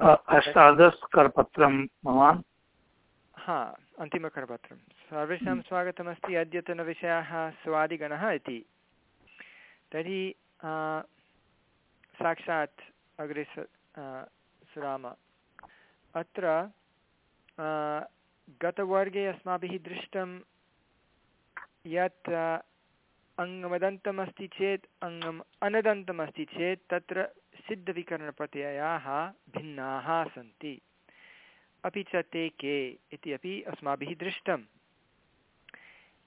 अष्टादशकरपत्रं भवान्? हा अन्तिमकरपत्रं। सर्वेषां स्वागतमस्ति। अद्यतनविषयः स्वादिगणः इति। तर्हि साक्षात् अग्रे सराम। अत्र गतवर्गे अस्माभिः दृष्टं यत् अङ्गमदन्तमस्ति चेत् अङ्गम् अनदन्तमस्ति चेत् तत्र सिद्धविकरणप्रत्ययाः भिन्नाः सन्ति। अपि च ते के इति अपि अस्माभिः दृष्टम्।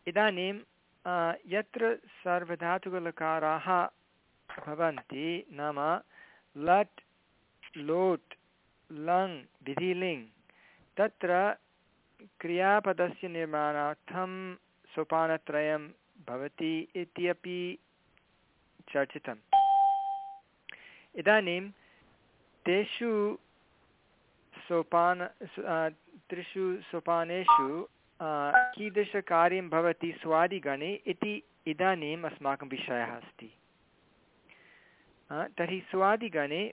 इदानीं यत्र सर्वधातुकलकाराः भवन्ति नाम लट्, लोट्, लङ्, विधिलिङ्, तत्र क्रियापदस्य निर्माणार्थं सोपानत्रयं भवति इत्यपि चर्चितम्। इदानीं तेषु सोपान त्रिषु सोपानेषु कीदृशकार्यं भवति स्वादिगणे इति इदानीम् अस्माकं विषयः अस्ति। तर्हि स्वादिगणे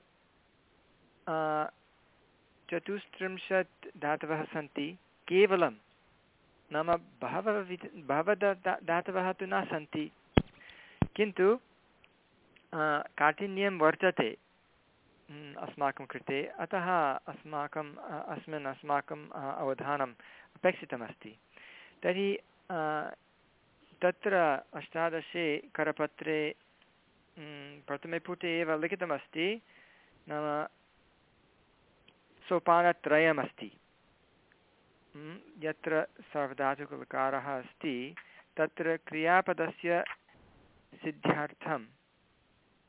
चतुस्त्रिंशत् धातवः सन्ति। केवलं नाम बहवः विध, बहवः धातवः तु न सन्ति। किन्तु काठिन्यं वर्तते अस्माकं कृते। अतः अस्माकम् अस्मिन् अस्माकम् अवधानम् अपेक्षितमस्ति। तर्हि तत्र अष्टादशे करपत्रे प्रथमे पुटे एव लिखितमस्ति। नाम सोपानत्रयमस्ति। यत्र सार्वधातुकलकारः अस्ति, तत्र क्रियापदस्य सिद्ध्यार्थं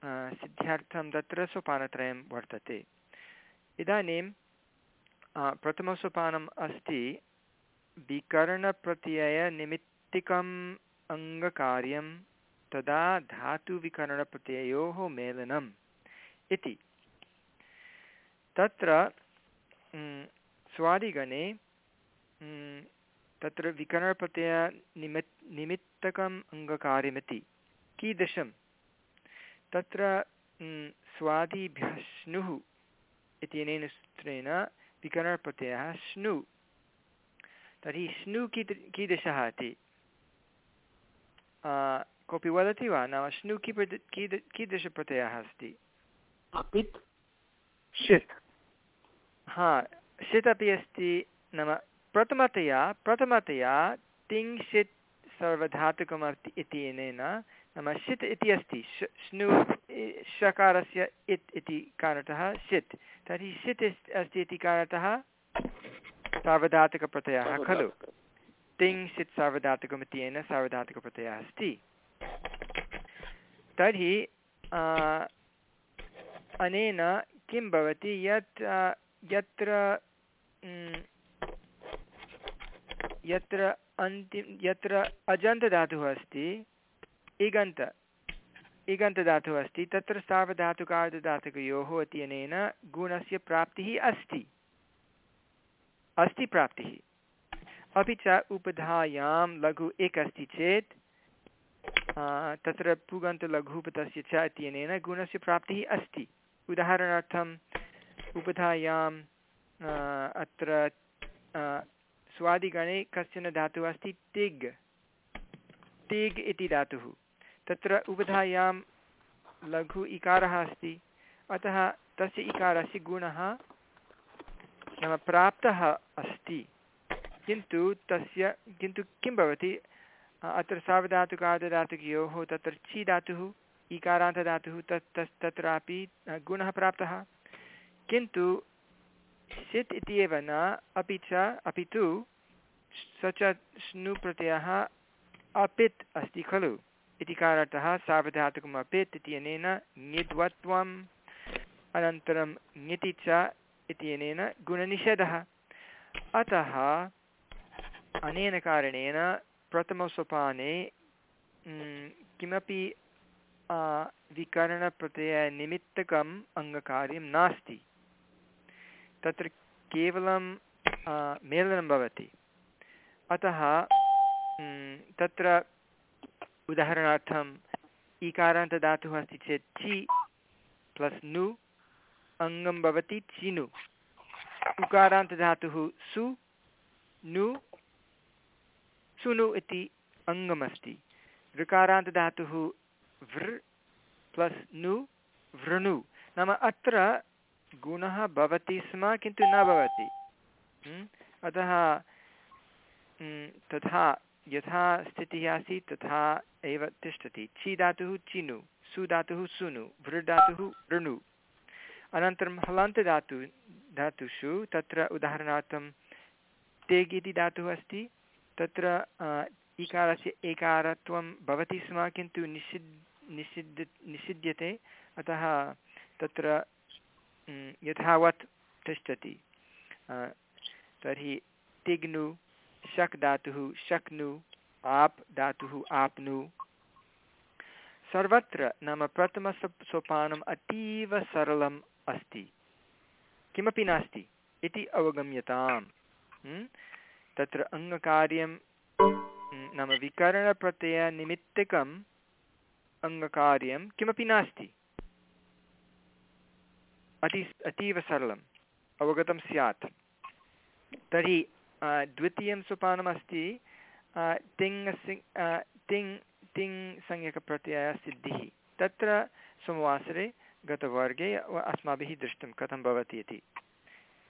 सिद्ध्यार्थं तत्र सोपानत्रयं वर्तते। इदानीं प्रथमसोपानम् अस्ति, विकरणप्रत्ययनिमित्तिकम् अङ्गकार्यं तदा धातुविकरणप्रत्ययोः मेलनम् इति। तत्र स्वादिगणे तत्र विकरणप्रत्ययनिमित्, निमित्तकम् अङ्गकार्यमिति। कीदृशं तत्र स्वादिभ्यः स्नुः इत्यनेन सूत्रेण विकरणप्रत्ययः स्नु तर्हि स्नु कीद कीदृशः इति? कोऽपि वदति वा? नाम स्नु की कीद कीदृशप्रत्ययः अस्ति? अपित् षित् हा षित् अपि अस्ति। नाम प्रथमतया प्रथमतया तिङ्षित् सर्वधातुकमस्ति इत्यनेन नाम षित् इति अस्ति श्नु षकारस्य इत् इति कारणतः षित् तर्हि षित् अस्ति इति कारणतः सार्वधातुकप्रत्ययः खलु? तिङ् षित् सार्वधातुकम् इत्यनेन सार्वधातुकप्रत्ययः अस्ति। तर्हि अनेन किं भवति यत् यत्र यत्र अन्तिम यत्र अजन्तधातुः अस्ति इगन्त इगन्तधातुः अस्ति। तत्र सार्वधातुकार्धधातुकयोः इत्यनेन गुणस्य प्राप्तिः अस्ति। अस्ति प्राप्तिः। अपि च उपधायां लघु एक अस्ति चेत् तत्र पुगन्तलघुपतस्य च इत्यनेन गुणस्य प्राप्तिः अस्ति। उदाहरणार्थम् उपधायाम् अत्र स्वादिगणे कश्चन धातुः अस्ति, तिग्। तिग् इति धातुः। तत्र उबधायां लघु इकारः अस्ति। अतः तस्य इकारस्य गुणः नाम प्राप्तः अस्ति। किन्तु तस्य, किन्तु किं भवति? अत्र सार्वधातुकार्धधातुकयोः तत्र चि धातुः, इकारान्तधातुः, तत्, तस्, तत्रापि गुणः प्राप्तः। किन्तु षित् इति एव न, अपि च, अपि तु स च स्नु प्रत्ययः अपित् अस्ति खलु। इति कारणतः सार्वधातुकम् अपित् इत्यनेन ङिद्वत्वम् अनन्तरं ङिति च इत्यनेन गुणनिषेधः। अतः अनेन कारणेन प्रथमसोपाने किमपि विकरणप्रत्ययनिमित्तकम् अङ्गकार्यं नास्ति। तत्र केवलं मेलनं भवति। अतः तत्र उदाहरणार्थम् इकारान्तदातुः अस्ति चेत् चि प्लस् नु, अङ्गं भवति चिनु। उकारान्तधातुः सु, नु, सुनु इति अङ्गमस्ति। ऋकारान्तधातुः वृ प्लस् नु वृणु नाम अत्र गुणः भवति स्म, किन्तु न भवति। अतः तथा यथा स्थितिः आसीत् तथा एव तिष्ठति। छि धातुः चिनु, सु धातुः सुनु, वृ धातुः ऋणु अनन्तरं हलन्तधातु धातुषु तत्र उदाहरणार्थं तेग् इति धातुः अस्ति, तत्र इकारस्य एकारत्वं भवति स्म, किन्तु निषिद् निषिद्ध निषिध्यते अतः तत्र यथावत् तिष्ठति। तर्हि तिग्नु शक् धातुः शक्नु, आप् धातुः आप्नु। सर्वत्र नाम प्रथमसो सोपानम् अतीव सरलम् अस्ति। किमपि नास्ति इति अवगम्यताम्। तत्र अङ्गकार्यं नाम विकरणप्रत्ययनिमित्तकम् अङ्गकार्यं किमपि नास्ति। अति, अतीव सरलम्, अवगतं स्यात्। तर्हि द्वितीयं सोपानमस्ति तिङ् तिङ् तिङ् संज्ञकप्रत्ययसिद्धिः तत्र सोमवासरे गतवर्गे अस्माभिः दृष्टं कथं भवति इति।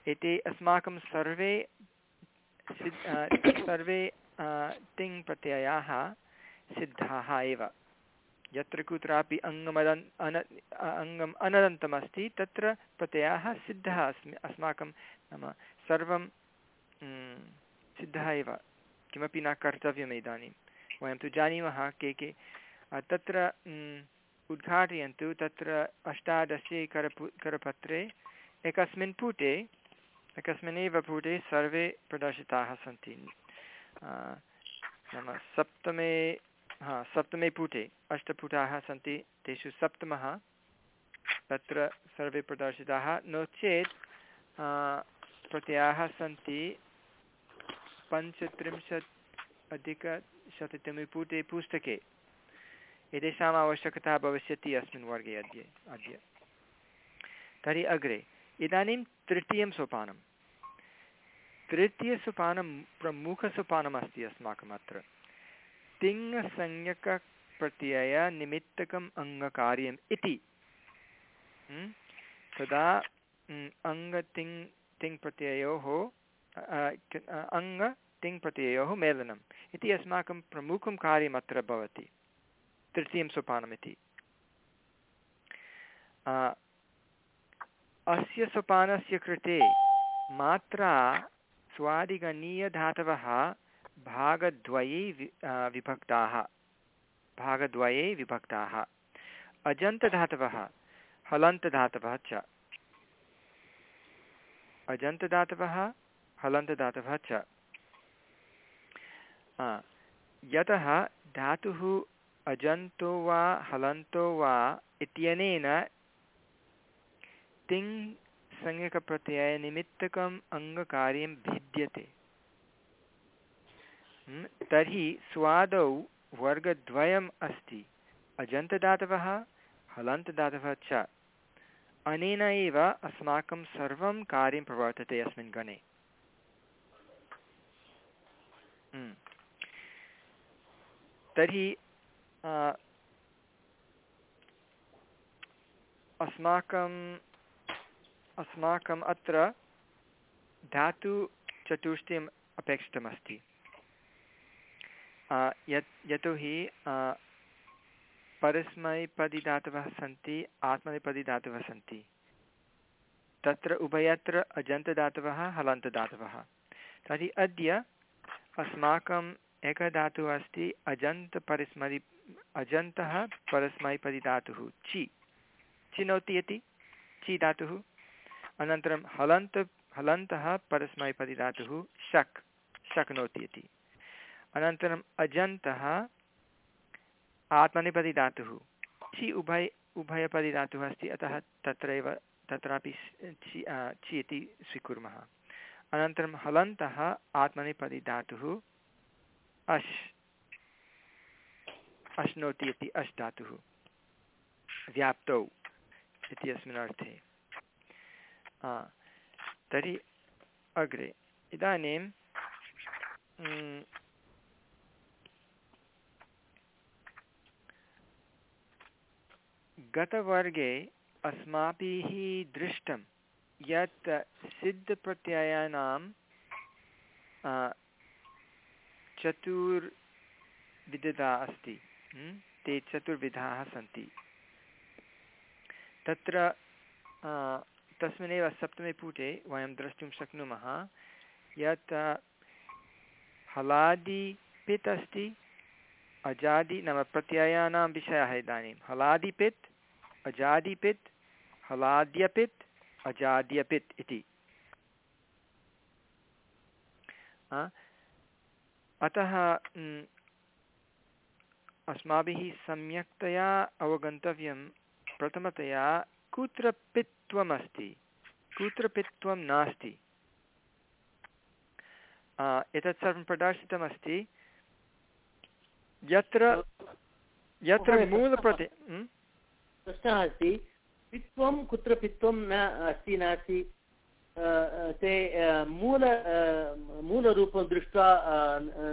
एते अस्माकं सर्वे सर्वे तिङ् प्रत्ययाः सिद्धाः एव। यत्र कुत्रापि अङ्गमदन्, अन अङ्गम् अनदन्तमस्ति तत्र प्रत्ययः सिद्धः अस्मि, अस्माकं नाम सर्वं सिद्धः एव। किमपि न कर्तव्यम् इदानीं। वयं तु जानीमः के के। तत्र उद्घाटयन्तु। तत्र अष्टादशे करपु करपत्रे एकस्मिन् पुटे एकस्मिन्नेव पुटे सर्वे प्रदर्शिताः सन्ति। नाम सप्तमे, हा, सप्तमे पुटे अष्टपुटाः सन्ति। तेषु सप्तमः तत्र सर्वे प्रदर्शिताः। नो चेत् प्रत्ययाः सन्ति पञ्चत्रिंशत् अधिकशततमे पुटे, पुस्तके। एतेषाम् आवश्यकता भविष्यति अस्मिन् वर्गे अद्य अद्य। तर्हि अग्रे, इदानीं तृतीयं सोपानं तृतीयसोपानं प्रमुखसोपानमस्ति अस्माकम् अत्र तिङ्संज्ञकप्रत्ययनिमित्तकम् अङ्गकार्यम् इति। तदा अङ्गतिङ् तिङ् प्रत्ययोः अङ्ग तिङ् प्रत्ययोः मेलनम्। इति अस्माकं प्रमुखं कार्यम् अत्र भवति। तृतीयं सोपानमिति अस्य सोपानस्य कृते मात्रा स्वादिगणीयधातवः भागद्वये विभक्ताः। भागद्वये विभक्ताः। अजन्तधातवः, हलन्तधातवः च। अजन्तदातवः हलन्तदातवः च। यतः धातुः अजन्तो वा हलन्तो वा इत्यनेन तिङ् संज्ञकप्रत्ययनिमित्तकम् अङ्गकार्यं भिद्यते। तर्हि स्वादौ वर्गद्वयम् अस्ति। अजन्तदातवः, हलन्तदातवः च। अनेन एव अस्माकं सर्वं कार्यं प्रवर्तते अस्मिन् गणे। तर्हि अस्माकम् अस्माकम् अत्र धातुचतुष्टयम् अपेक्षितमस्ति। यत्, यतोहि परस्मैपदिधातवः सन्ति आत्मनेपदिधातवः सन्ति। तत्र उभयत्र अजन्तदातवः, हलन्तदातवः। तर्हि अद्य अस्माकम् एकः धातुः अस्ति अजन्तपरिस्मरि, अजन्तः परस्मैपदिधातुः। चि। चिनोति इति चि धातुः। अनन्तरं हलन्त, हलन्तः परस्मैपदिधातुः। शक्। शक्नोति इति अनन्तरम् अजन्तः आत्मनेपदिधातुः। चि उभय, उभयपदिधातुः अस्ति। अतः तत्रैव, तत्रापि चि चि इति स्वीकुर्मः। अनन्तरं हलन्तः आत्मनेपदिधातुः। अश्, अश्नोति इति अश् धातुः, व्याप्तौ इति अस्मिन् अर्थे तर्हि अग्रे, इदानीं गतवर्गे अस्माभिः दृष्टं यत् सिद्धप्रत्ययानां चतुर्विधता अस्ति। ते चतुर्विधाः सन्ति। तत्र तस्मिन्नेव सप्तमे पुटे वयं द्रष्टुं शक्नुमः। यत् हलादिपित् अस्ति, अजादि नाम प्रत्ययानां विषयः इदानीं। हलादिपित्, अजादिपित्, हलाद्यपित्, अजाद्यपित् इति। अतः अस्माभिः सम्यक्तया अवगन्तव्यं प्रथमतया कुत्र पित्वमस्ति कुत्र पित्वं नास्ति एतत् सर्वं प्रदर्शितमस्ति। यत्र यत्र मूलप्रति प्रश्नः अस्ति पित्वं कुत्र पित्वं न अस्ति नास्ति? ते मूल मूलरूपं दृष्ट्वा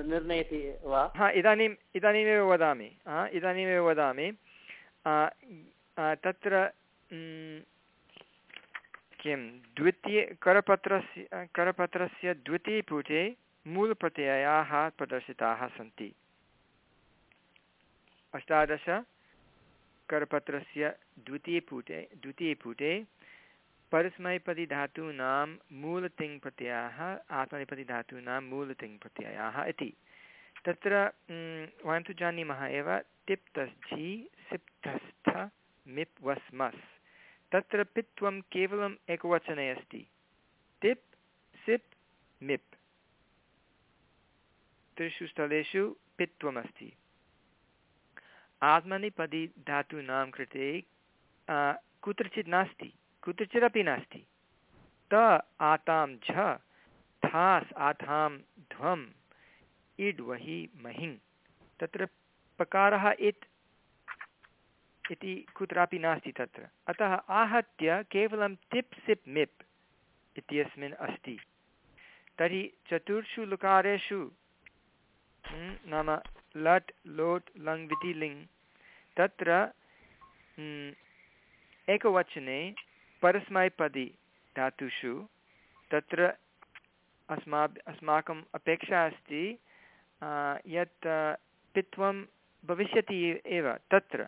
निर्णयति वा? हा, इदानीम्, इदानीमेव वदामि. हा, इदानीमेव वदामि. तत्र किं द्वितीय, करपत्रस्य करपत्रस्य द्वितीयपुटे मूलप्रत्ययाः प्रदर्शिताः सन्ति. अष्टादश द्वितीयपुटे द्वितीयपुटे परस्मैपदिधातूनां मूलतिङ्प्रत्ययाः, आत्मनेपदिधातूनां मूलतिङ्प्रत्ययाः इति। तत्र वयं तु जानीमः एव, तिप्तस्थि, सिप्तस्थ मिप् वस्मस् तत्र पित्वं केवलम् एकवचने अस्ति। तिप्, सिप्, मिप्। त्रिषु स्थलेषु पित्वमस्ति। आत्मनिपदि धातूनां कृते कुत्रचित् नास्ति। कुत्रचिदपि नास्ति। त आतां झ, थास् आथां ध्वम्, इड् वहि महिङ् तत्र पकारः इत् इति कुत्रापि नास्ति तत्र। अतः आहत्य केवलं तिप् सिप् मिप् इत्यस्मिन् अस्ति। तर्हि चतुर्षु लकारेषु नाम लट्, लोट्, लङ्, विति लिङ्, तत्र एकवचने परस्मैपदी धातुषु, तत्र अस्मा अस्माकम् अपेक्षा अस्ति यत् पित्वं भविष्यति एव, तत्र।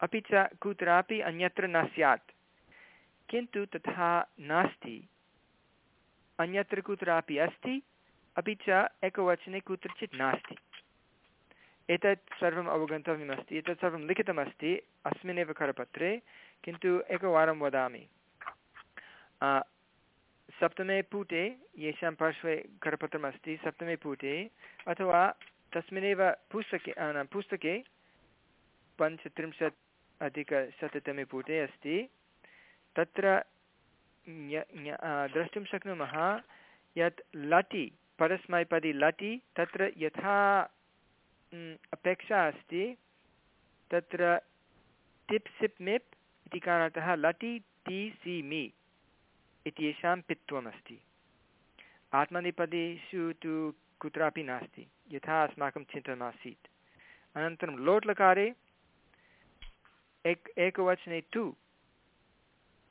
अपि च कुत्रापि अन्यत्र न स्यात्। किन्तु तथा नास्ति। अन्यत्र कुत्रापि अस्ति, अपि च एकवचने कुत्रचित् नास्ति। एतत् सर्वम् अवगन्तव्यमस्ति, एतत् सर्वं लिखितमस्ति, अस्मिन्नेव करपत्रे, किन्तु एकवारं वदामि। सप्तमे पुटे येषां पार्श्वे करपत्रमस्ति, सप्तमे पुटे, अथवा तस्मिन्नेव पुस्तके पुस्तके पञ्चत्रिंशत् अधिकशततमे पुटे अस्ति। तत्र द्रष्टुं शक्नुमः यत् लटि, परस्मैपदी लटि, तत्र यथा अपेक्षा अस्ति, तत्र टिप् सिप् मिप् इति कारणतः लटि, टि, सि, मि। इत्येषां पित्वमस्ति। आत्मनिपदेषु तु कुत्रापि नास्ति, यथा अस्माकं चिन्तनमासीत्। अनन्तरं लोट्लकारे एक एकवचने तु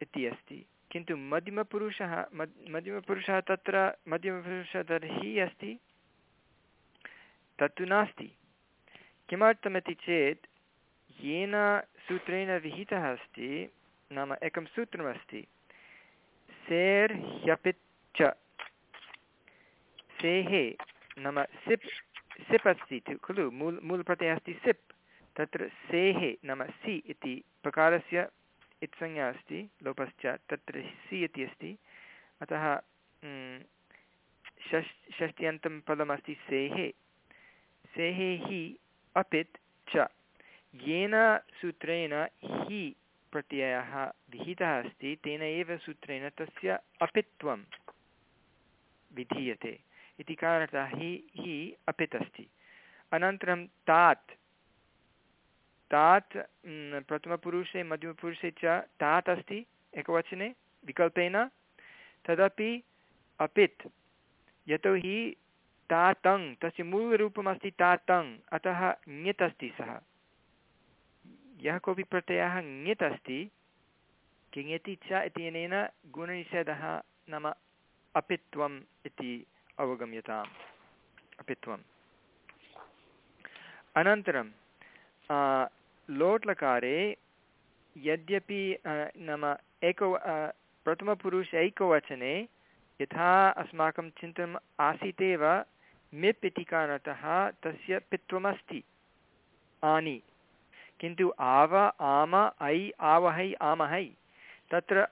इति अस्ति। किन्तु मध्यमपुरुषः मद् मध्यमपुरुषः तत्र मध्यमपुरुषः तर्हि अस्ति, तत्तु नास्ति। किमर्थमिति चेत्, येन सूत्रेण विहितः अस्ति, नाम एकं सूत्रमस्ति। सेर् ह्यपित् च सेः नाम सिप् सिप् अस्ति खलु? मूल्, मूलप्रत्ययः अस्ति सिप्। तत्र सेः नाम सि इति प्रकारस्य इत्संज्ञा अस्ति, लोपश्च तत्र सि इति अस्ति। अतः षष्, षष्ट्यन्तं पदमस्ति सेः सेः हि अपित् च। येन सूत्रेण हि प्रत्ययः विहितः अस्ति, तेन एव सूत्रेण तस्य अपित्वं विधीयते। इति कारणतः हि हि अपित् अस्ति। अनन्तरं तात्। तात् प्रथमपुरुषे, मध्यमपुरुषे च तात् अस्ति एकवचने, विकल्पेन। तदपि अपित्। यतोहि तातङ्, तस्य मूलरूपमस्ति तातङ्, अतः ङित् अस्ति सः। यः कोऽपि प्रत्ययः ङित् अस्ति। किङति च इत्यनेन गुणनिषेधः नाम अपित्वम् इति अवगम्यताम्। अपित्वम्। अनन्तरं लोट्लकारे यद्यपि नाम एको प्रथमपुरुष एकवचने यथा अस्माकं चिन्तनम् आसीत् एव मिप् इति कारणतः तस्य पित्वमस्ति। आनि। किन्तु आव, आम, ऐ, आवहै, आमहै। तत्र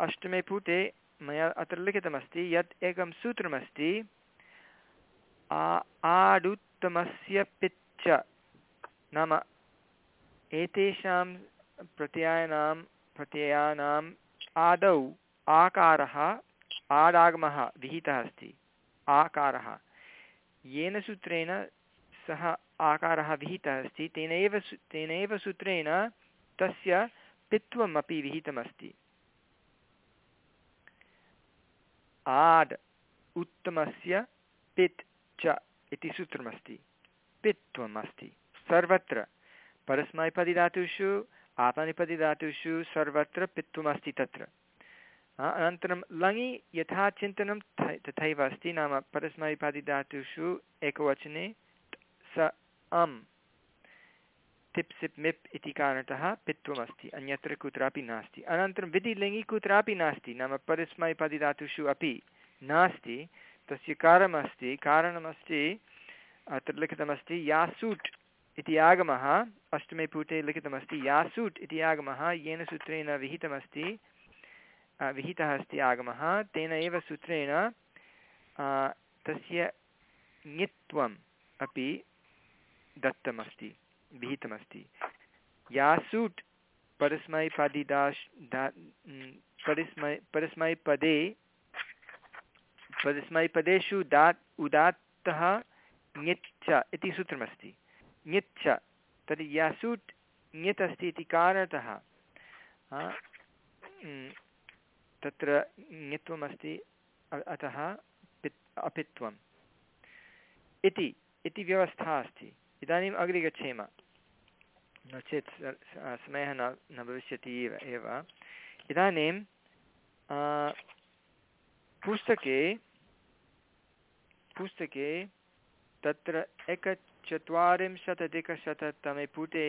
अष्टमे पुटे मया अत्र लिखितमस्ति, यत् एकं सूत्रमस्ति आडुत्तमस्य पिच्च नाम एतेषां प्रत्ययानां, प्रत्ययानाम् आदौ, आकारः, आडागमः, विहितः अस्ति। आकारः। येन सूत्रेण सः आकारः विहितः अस्ति, तेनैव तेनैव सूत्रेण तस्य पित्वम् अपि विहितमस्ति। आड् उत्तमस्य पित् च इति सूत्रमस्ति। पित्वम् अस्ति सर्वत्र परस्मैपदिधातुषु आपानिपदिधातुषु सर्वत्र पित्वमस्ति तत्र। अनन्तरं लङि यथा चिन्तनं तथैव अस्ति, नाम परस्मैपादिधातुषु एकवचने अम्। तिप् सिप् मिप् इति कारणतः पित्वमस्ति अन्यत्र कुत्रापि नास्ति। अनन्तरं विधिलिङ्गि कुत्रापि नास्ति, नाम परस्मैपादिधातुषु अपि नास्ति। तस्य कारणमस्ति कारणमस्ति अत्र लिखितमस्ति, यासूट् इति आगमः, अष्टमे पुटे लिखितमस्ति, यासूट् इति आगमः, येन सूत्रेण विहितमस्ति विहितः अस्ति आगमः, तेन एव सूत्रेण तस्य ङित्वम् अपि दत्तमस्ति विहितमस्ति यासूट् परस्मैपदिदाश् दा परस्मै, परस्मैपदे, परस्मैपदेषु दात्, उदात्तः ङिच्च इति सूत्रमस्ति। ङिच्च तर्हि यासूट् ङित् अस्ति इति कारणतः तत्र ङित्वमस्ति अतः पित्, अपित्वम्। इति इति व्यवस्था अस्ति। इदानीम् अग्रे गच्छेम। नो चेत् समयः न न भविष्यति एव इदानीं पुस्तके पुस्तके तत्र एकचत्वारिंशदधिकशततमे पुटे,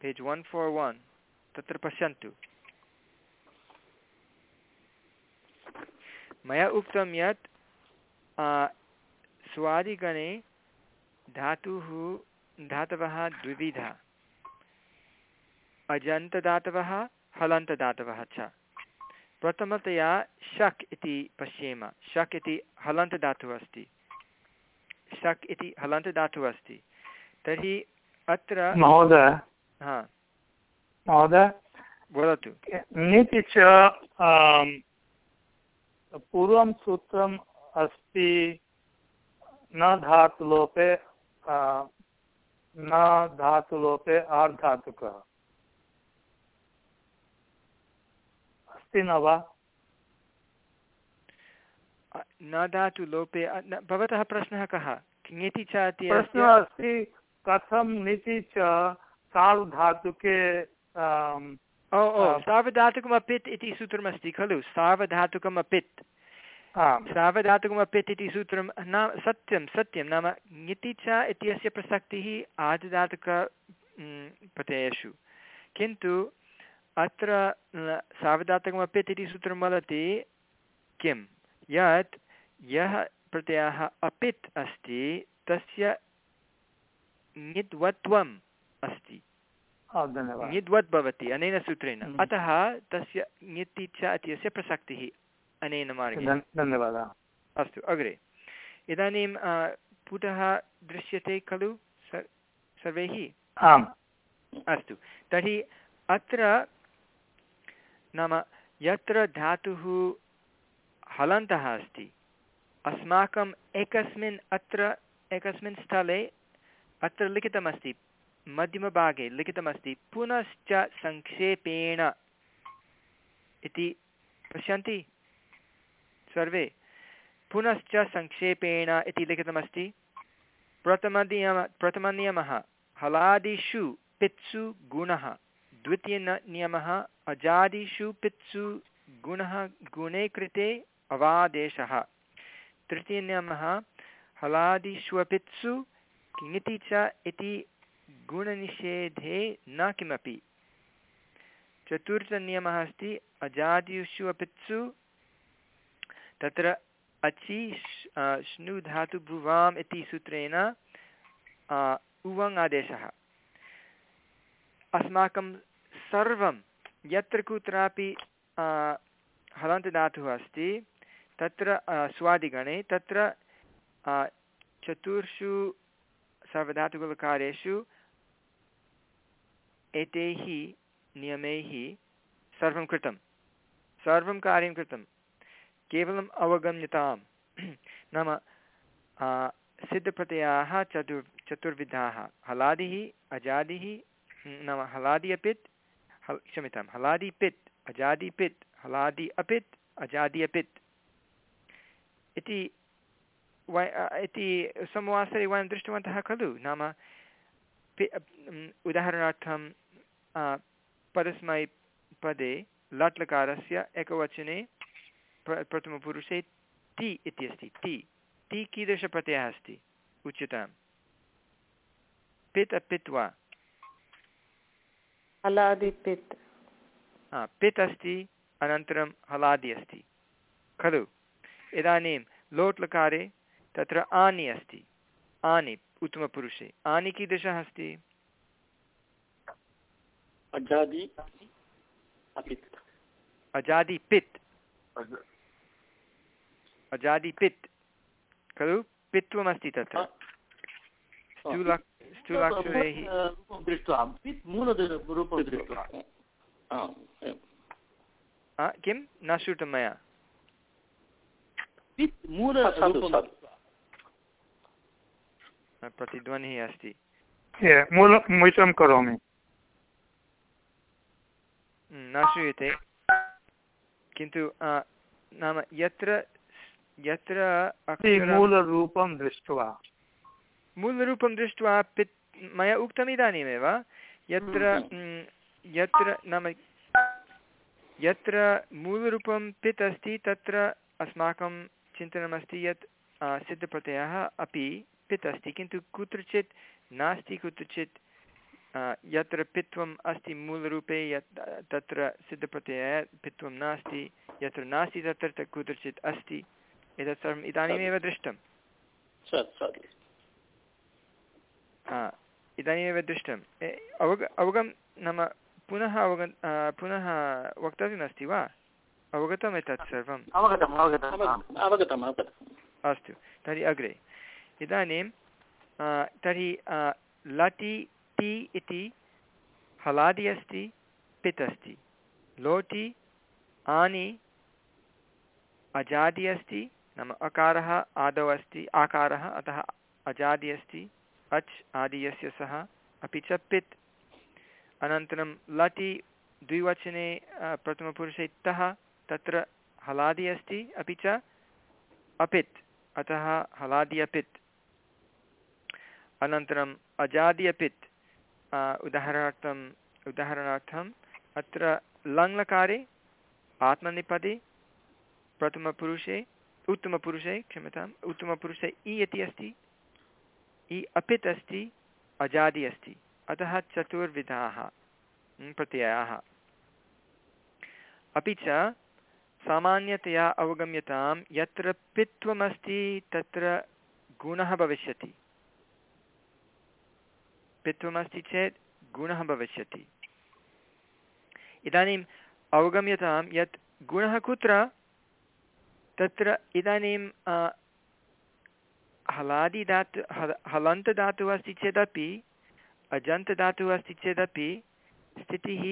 पेज् वन् फोर् वन् तत्र पश्यन्तु। मया उक्तं यत् स्वादिगणे धातुः धातवः द्विविधा। अजन्तदातवः हलन्तदातवः च। प्रथमतया शक् इति पश्येम। शक् इति हलन्तदातुः अस्ति। शक् इति हलन्तदातुः अस्ति। तर्हि अत्र महोदय। हा। महोदय। वदतु। नीति च पूर्वं सूत्रम् अस्ति न धातुलोपे न धातुलोपे आर्धातुकः अस्ति न वा? न धातुलोपे भवतः प्रश्नः कः? ङिति च इति प्रश्नः अस्ति कथं नीति च सार्वधातुके ओ ओ सार्वधातुकम् अपित् इति सूत्रमस्ति खलु सार्वधातुकम् सार्वधातुकमपित् इति सूत्रं न सत्यं सत्यं। नाम ङिति च इत्यस्य प्रसक्तिः आदिधातुक प्रत्ययेषु। किन्तु अत्र सार्वधातुकमपित् इति सूत्रं वदति किं यत् यः प्रत्ययः अपित् अस्ति तस्य ङिद्वत्वम् अस्ति। ङिद्वत् भवति अनेन सूत्रेण। अतः तस्य ङिति च इत्यस्य प्रसक्तिः अनेन मार्गेण धन्यवादः। अस्तु अग्रे। इदानीं पुटः दृश्यते खलु? सर्वैः? आम्। अस्तु। तर्हि अत्र नाम यत्र धातुः हलन्तः अस्ति अस्माकम् एकस्मिन् अत्र एकस्मिन् स्थले अत्र लिखितमस्ति मध्यमभागे लिखितमस्ति पुनश्च संक्षेपेण इति पश्यन्ति। सर्वे। पुनश्च संक्षेपेण इति लिखितमस्ति। प्रथमनियम प्रथमनियमः, हलादिषु पित्सु गुणः। द्वितीय नियमः अजादिषु पित्सु गुणः गुणे कृते अवादेशः। तृतीयनियमः हलादिष्वपित्सु किङिति च इति गुणनिषेधे न किमपि। चतुर्थनियमः अस्ति अजादिषु अपित्सु तत्र अचि श्नु धातु भुवाम् इति सूत्रेण उवङ् आदेशः। अस्माकं सर्वं यत्र कुत्रापि हलन्तदातुः अस्ति, तत्र स्वादिगणे, तत्र चतुर्षु सर्वधातुककार्येषु एतैः नियमैः सर्वं कृतं। सर्वं कार्यं कृतं केवलम् अवगम्यतां नाम सिद्धप्रत्ययाः चतुर्, चतुर्विधाः। हलादिः, अजादिः, नाम हलादि अपित्, हल् क्षम्यतां हलादि पित्, अजादि पित्, हलादि अपित्, अजादि अपित्। इति वय इति सोमवासरे वयं दृष्टवन्तः खलु। नाम उदाहरणार्थं पदस्मैपदे लट्लकारस्य एकवचने प्र प्रथमपुरुषे ति इति अस्ति ति ति कीदृशप्रत्ययः अस्ति उच्यताम् पित् अपित् वा हलादिपित् पित् अस्ति अनन्तरं हलादि अस्ति खलु इदानीं लोट् लकारे तत्र आनि अस्ति आनि उत्तमपुरुषे आनि कीदृशः अस्ति अजादि अजादि पित् अजादि पित्। खलु? पित्वमस्ति तत्र। स्थूला स्थूलाक्षरैः मूलरूपं दृष्ट्वा। किं न श्रुतं मया। प्रतिध्वनिः अस्ति। मूलं करोमि। न श्रूयते। किन्तु नाम यत्र यत्र मूलरूपं दृष्ट्वा। मूलरूपं दृष्ट्वा पित् मया उक्तम् इदानीमेव यत्र यत्र नाम यत्र मूलरूपं पित् अस्ति तत्र अस्माकं चिन्तनमस्ति यत् सिद्धप्रत्ययः अपि पित् अस्ति किन्तु कुत्रचित् नास्ति कुत्रचित् यत्र पित्वम् अस्ति मूलरूपे यत् तत्र सिद्धप्रत्यय पित्वं नास्ति यत्र नास्ति तत्र कुत्रचित् अस्ति। एतत् सर्वम् इदानीमेव दृष्टम्। इदानीमेव दृष्टम्। अवग अवगं नाम पुनः अवग पुनः वक्तव्यमस्ति वा? अवगतम् एतत् सर्वम्। अस्तु तर्हि अग्रे। इदानीं तर्हि लटि टि इति हलादि अस्ति पित् अस्ति। लोटि आनि अजादि अस्ति नाम अकारः आदौ अस्ति, आकारः अतः अजादि अस्ति, अच् आदियस्य सः, अपि च पित्। अनन्तरं लटि द्विवचने प्रथमपुरुषे तः, तत्र हलादि अस्ति, अपि च अपित्। अतः हलादि अपित्। अनन्तरम् अजादि अपित्। उदाहरणार्थम् उदाहरणार्थम् अत्र लङ्लकारे, आत्मनिपदे, प्रथमपुरुषे उत्तमपुरुषे क्षम्यताम् उत्तमपुरुषे इ इति अस्ति इ अपित् अस्ति अजादि अस्ति अतः चतुर्विधाः प्रत्ययाः अपि च सामान्यतया अवगम्यतां यत्र पित्वमस्ति तत्र गुणः भविष्यति पित्वमस्ति चेत् गुणः भविष्यति इदानीम् अवगम्यतां यत् गुणः कुत्र तत्र इदानीं हलादिधातु हल हलन्तदातुः अस्ति चेदपि अजन्तदातुः अस्ति चेदपि स्थितिः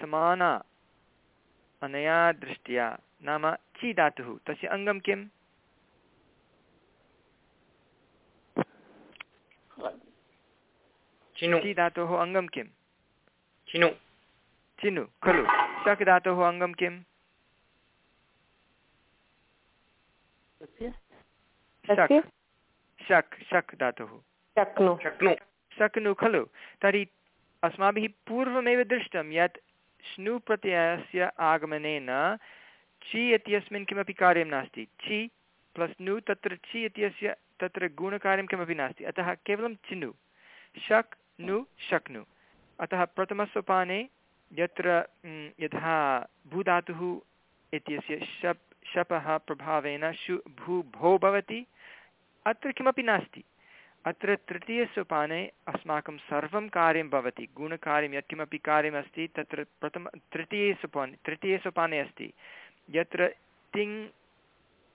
समाना अनया दृष्ट्या नाम चि धातुः। तस्य अङ्गं किम्? चिनु। चि धातोः अङ्गं किं चिनु। चिनु खलु। शक् धातोः अङ्गं किम्? तस्य शक्। शक् शक् धातुः। शक्नु। शक्नु। शक्नु खलु। तर्हि अस्माभिः पूर्वमेव दृष्टं यत् श्नु प्रत्ययस्य आगमनेन चि इत्यस्मिन् किमपि कार्यं नास्ति। चि प्लस् नु तत्र चि इत्यस्य तत्र गुणकार्यं किमपि नास्ति। अतः केवलं चिनु। शक् नु शक्नु। अतः प्रथमसोपाने यत्र यथा भूधातुः इत्यस्य शप् शपः प्रभावेन शु भू भो भवति। अत्र किमपि नास्ति। अत्र तृतीयसोपाने अस्माकं सर्वं कार्यं भवति। गुणकार्यं यत्किमपि कार्यमस्ति, तत्र प्रथम तृतीये सोपाने तृतीये सोपाने अस्ति। यत्र तिङ्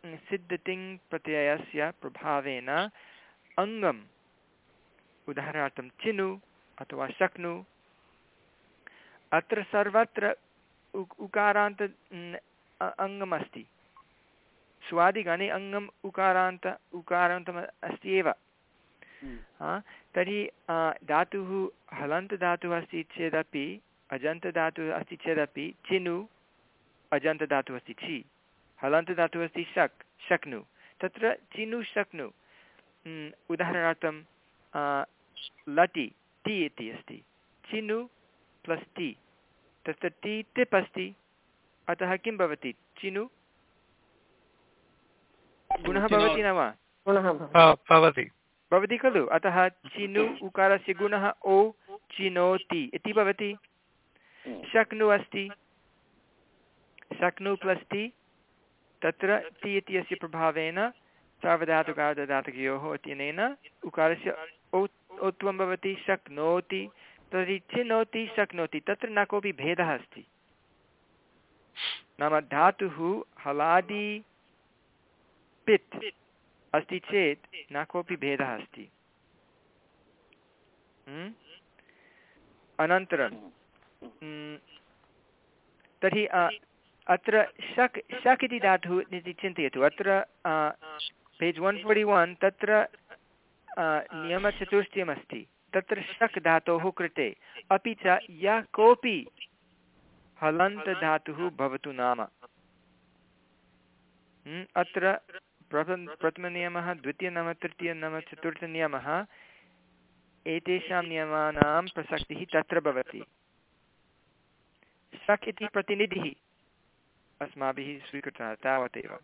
सिद्धतिङ् प्रत्ययस्य प्रभावेन अङ्गम्, उदाहरणार्थं चिनु अथवा शक्नु, अत्र सर्वत्र उ उकारान्त अङ्गमस्ति। स्वादिगणे अङ्गम् उकारान्त उकारान्तम् अस्ति एव हा, तर्हि धातुः हलन्तधातुः अस्ति चेदपि अजन्तधातुः अस्ति चेदपि चिनु अजन्तधातुः अस्ति छि। हलन्तधातुः अस्ति शक् शक्नु। तत्र चिनु शक्नु। म्, उदाहरणार्थं लटि टि इति अस्ति। चिनु प्लस् टि। तत्र टि टिप् अस्ति। अतः किं भवति? चिनु गुणः भवति न वा? गुणः भवति। भवति। भवति खलु? अतः चिनु उकारस्य गुणः ओ चिनोति। इति भवति। शक्नु अस्ति शक्नु प्लस् तत्र टि इत्यस्य प्रभावेन सार्वधातुकार्धधातुकयोः इत्यनेन उकारस्य औत्वं भवति। शक्नोति। तर्हि चिनोति शक्नोति। तत्र न कोऽपि भेदः अस्ति। नाम धातुः हलादि पित् अस्ति चेत् न कोऽपि भेदः अस्ति। हम्म? अनन्तरं हम्म, तर्हि अत्र शक् शक् इति धातुः इति चिन्तयतु। अत्र पेज् वन् फोर्टि वन् तत्र नियमचतुष्टयमस्ति। तत्र शक् धातोः कृते अपि च यः कोऽपि हलन्तधातुः भवतु नाम। हम्म, अत्र प्रथम प्रथमनियमः द्वितीयनियमः तृतीयनियमः चतुर्थनियमः। एतेषां नियमानां प्रसक्तिः तत्र भवति। शक् इति प्रतिनिधिः। अस्माभिः स्वीकृतः तावदेव।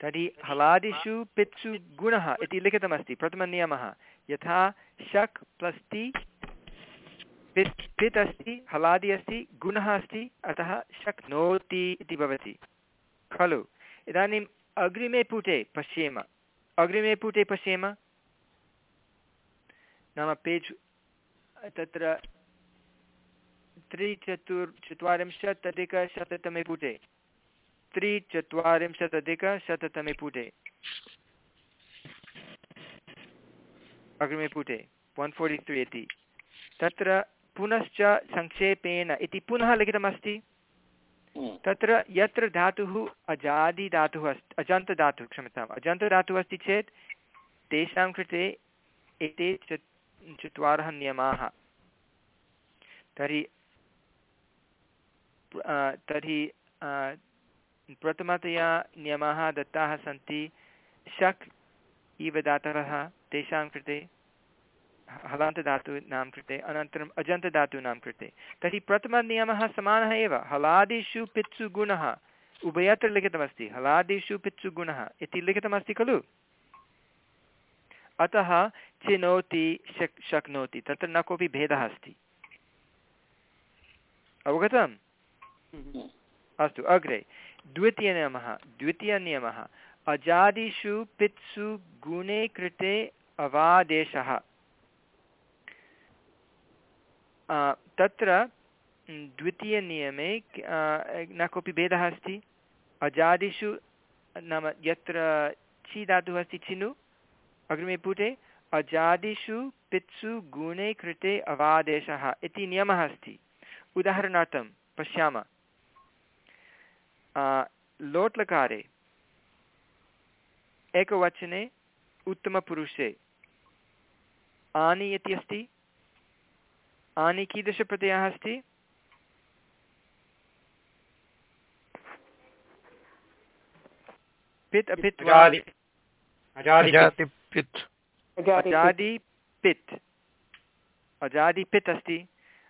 तर्हि हलादिषु पित्सु गुणः इति लिखितमस्ति। प्रथमनियमः। यथा शक् प्लस् टि पित् पित् अस्ति हलादि अस्ति गुणः अस्ति अतः शक्नोति इति भवति। खलु। इदानीम् अग्रिमे पुटे पश्येम। अग्रिमे पुटे पश्येम। नाम पेज्, तत्र त्रिचतुर् चत्वारिंशत् अधिकशततमे पुटे। त्रिचत्वारिंशदधिकशततमे पुटे। अग्रिमे पुटे वन् फोर्टि त्री इति। तत्र पुनश्च संक्षेपेण इति पुनः लिखितमस्ति। तत्र यत्र धातुः अजादिधातुः अस्ति अजन्तधातुः, क्षम्यताम्, अजन्तधातुः अस्ति चेत् तेषां कृते एते चत्, चत्वारः नियमाः। तर्हि तर्हि प्रथमतया नियमाः दत्ताः सन्ति शक् इव धातवः तेषां कृते। हलान्तधातूनां कृते अनन्तरम् अजन्तधातूनां कृते। तर्हि प्रथमनियमः समानः एव, हलादिषु पित्सु गुणः। उभयत्र लिखितमस्ति, हलादिषु पित्सु गुणः। इति लिखितमस्ति खलु? अतः चिनोति, शक्, शक्नोति, तत्र न कोऽपि भेदः अस्ति। अवगतम्? अस्तु, अग्रे। द्वितीयनियमः द्वितीयनियमः, अजादिषु पित्सु गुणे कृते अवादेशः आ, तत्र द्वितीयनियमे न कोऽपि भेदः अस्ति। अजादिषु नाम यत्र धातुः अस्ति चिनु, अग्रिमे पुटे, अजादिषु पित्सु गुणे कृते अवादेशः इति नियमः अस्ति। उदाहरणार्थं, पश्यामः। लोट्लकारे, एकवचने उत्तमपुरुषे आनि इति अस्ति। आनि कीदृशप्रत्ययः अस्ति? पित् अपित् वा अजादि अजादि अजातिपित् अजादि पित्। अजादि पित् अस्ति।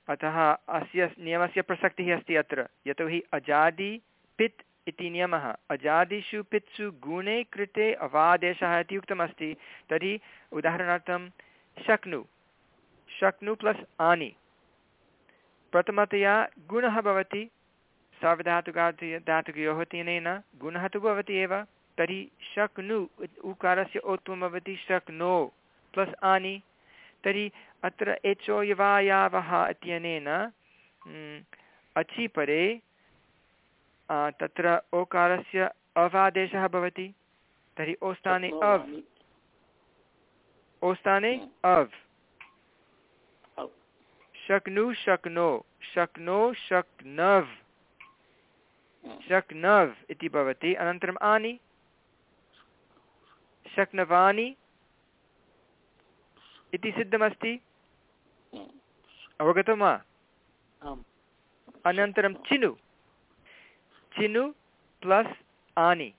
अतः अस्य नियमस्य प्रसक्तिः अस्ति अत्र। यतोहि अजादि पित् इति नियमः। अजादिषु पित्सु गुणे कृते अवादेशः इति उक्तमस्ति। तर्हि उदाहरणार्थं शक्नु। शक्नु प्लस् आनि। प्रथमतया गुणः भवति सार्वधातुकात् धातुकयोः तेनेन गुणः तु भवति एव तर्हि शक्नु उकारस्य औत्वं भवति शक्नो प्लस् आनि। तर्हि अत्र एचो यवायावः इत्यनेन अचि परे तत्र ओकारस्य अवादेशः भवति। तर्हि ओस्थाने अव्। ओस्थाने अव्। शक्नु शक्नो शक्नो शक्नव्। शक्नव् इति भवति अनन्तरम् आनि। शक्नवानि इति सिद्धमस्ति। अवगतं वा? अनन्तरं चिनु। चिनु प्लस् आनि।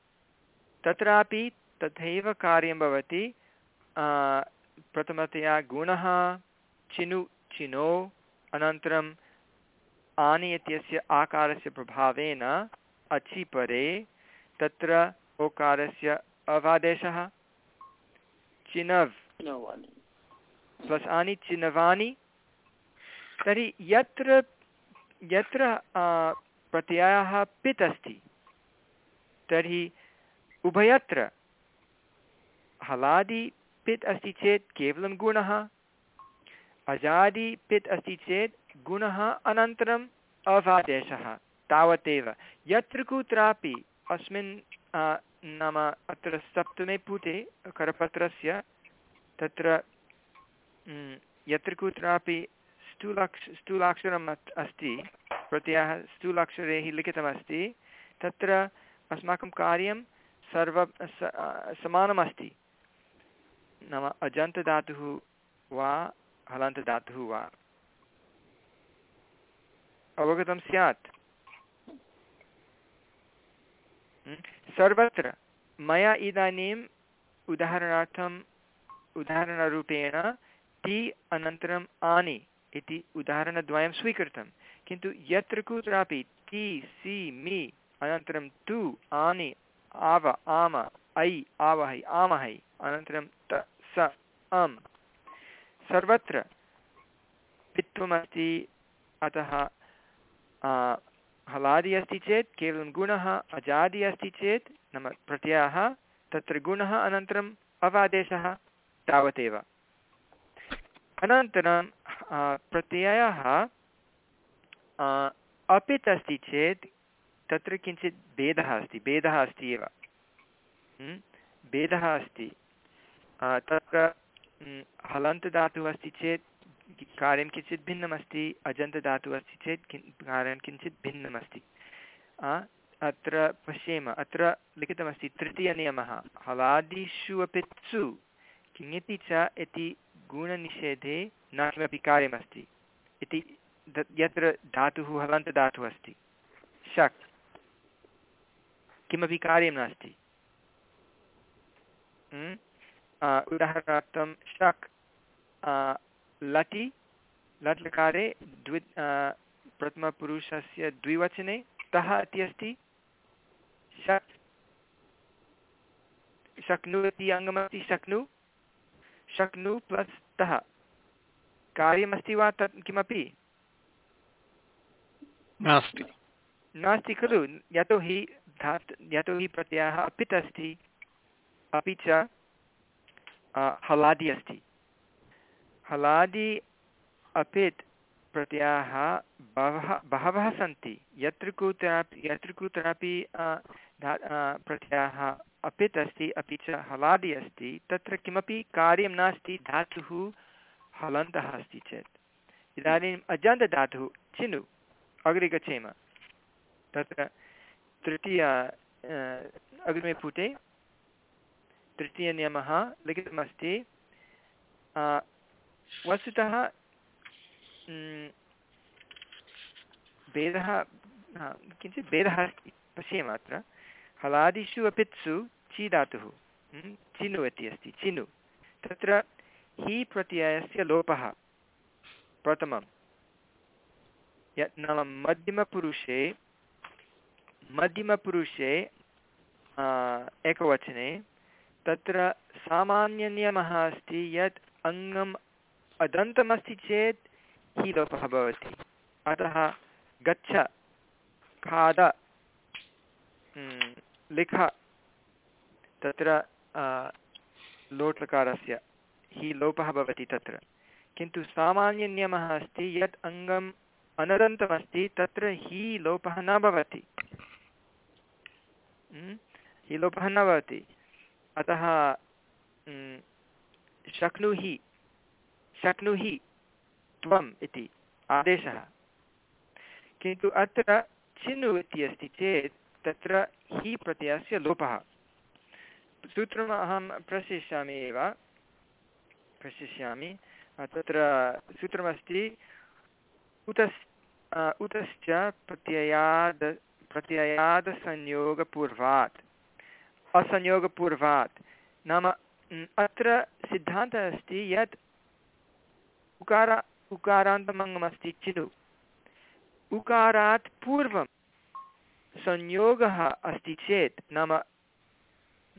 तत्रापि तथैव कार्यं भवति प्रथमतया गुणः चिनु चिनो। अनन्तरम् आनि इत्यस्य आकारस्य प्रभावेन अचि परे तत्र ओकारस्य अवादेशः। चिनव्। प्लस् आनि चिनवानि। तर्हि यत्र यत्र प्रत्ययः पित् अस्ति तर्हि उभयत्र हलादि पित् अस्ति चेत् केवलं गुणः। अजादि पित् अस्ति चेत् गुणः अनन्तरम् अवादेशः। तावदेव। यत्र कुत्रापि अस्मिन् नाम अत्र सप्तमे पुटे करपत्रस्य तत्र यत्र कुत्रापि स्थूलाक्ष, स्थूलाक्षरम् अस्ति, प्रत्ययः स्थूलाक्षरैः लिखितमस्ति, तत्र अस्माकं कार्यं सर्व समानमस्ति। नाम अजन्तधातुः वा हलन्तधातुः वा? अवगतं स्यात्। सर्वत्र मया इदानीम् उदाहरणार्थम् उदाहरणरूपेण ति अनन्तरम् आनि इति उदाहरणद्वयं स्वीकृतं। किन्तु यत्र कुत्रापि ति, सि, मि, अनन्तरं तु, आनि, आव, आम, ऐ, आवहै, आमहै, अनन्तरं त, स, अम् सर्वत्र पित्वमस्ति, अतः हलादि अस्ति चेत्, केवलं गुणः, अजादि अस्ति चेत्, नाम प्रत्ययः, तत्र गुणः अनन्तरम् अवादेशः तावदेव। अनन्तरं प्रत्ययः अपित् अस्ति चेत्, तत्र किञ्चित् भेदः अस्ति भेदः अस्ति एव। भेदः अस्ति। तत्र हलन्तदातुः अस्ति चेत् कार्यं किञ्चित् भिन्नमस्ति अजन्तदातुः अस्ति चेत् किं, कार्यं किञ्चित् भिन्नमस्ति। अत्र पश्येम, अत्र लिखितमस्ति, तृतीयनियमः, हलादिषु अपि त्सु किङति च इति गुणनिषेधे न किमपि कार्यमस्ति। इति यत्र धातुः हलन्तदातुः अस्ति शक्। किमपि कार्यं नास्ति। उदाहरणार्थं शक् लटि लट् लकारे द्वि प्रथमपुरुषस्य द्विवचने तः इति अस्ति। शक् शक्नु इति अङ्गमस्ति शक्नु। शक्नु प्लस् तः। कार्यमस्ति वा तत् किमपि? नास्ति। नास्ति खलु। यतोहि धात् यतोहि प्रत्ययः अपित् अस्ति अपि च हलादि अस्ति हलादि अपित् प्रत्ययाः बहवः बहवः सन्ति यत्र कुत्रापि यत्र कुत्रापि प्रत्ययः अपित् अस्ति अपि च हलादि अस्ति तत्र किमपि कार्यं नास्ति धातुः हलन्तः अस्ति चेत् इदानीम् अजन्तधातुः चिनु अग्रे गच्छेम तत्र तृतीय अग्रिमे पुटे तृतीयनियमः लिखितमस्ति। वस्तुतः भेदः किञ्चित् भेदः अस्ति पश्येम अत्र। हलादिषु अपित्सु ची धातुः हम्म, चिनु इति अस्ति चिनु। तत्र हि प्रत्ययस्य लोपः प्रथमं यत् नाम मध्यमपुरुषे मध्यमपुरुषे एकवचने तत्र सामान्यनियमः अस्ति, यत् अङ्गम् अदन्तमस्ति चेत् हि भवति। अतः गच्छ, खाद लिख, तत्र लोट्लकारस्य हि लोपः भवति तत्र। किन्तु सामान्यनियमः अस्ति, यत् अङ्गम् अनदन्तमस्ति, तत्र हि लोपः न भवति। हि लोपः न भवति। अतः शक्नुहि शक्नुहि त्वम् इति आदेशः। किन्तु अत्र चिनु इति अस्ति चेत्, तत्र हि प्रत्ययस्य लोपः। सूत्रम् अहं प्रशिष्यामि एव। प्रशिष्यामि। तत्र सूत्रमस्ति, उतस् उतश्च प्रत्ययाद्, प्रत्ययादसंयोगपूर्वात्। असंयोगपूर्वात्। नाम अत्र सिद्धान्तः अस्ति यत् उकार, उकारान्तमङ्गमस्ति चिनु उकारात् पूर्वं संयोगः अस्ति चेत्, नाम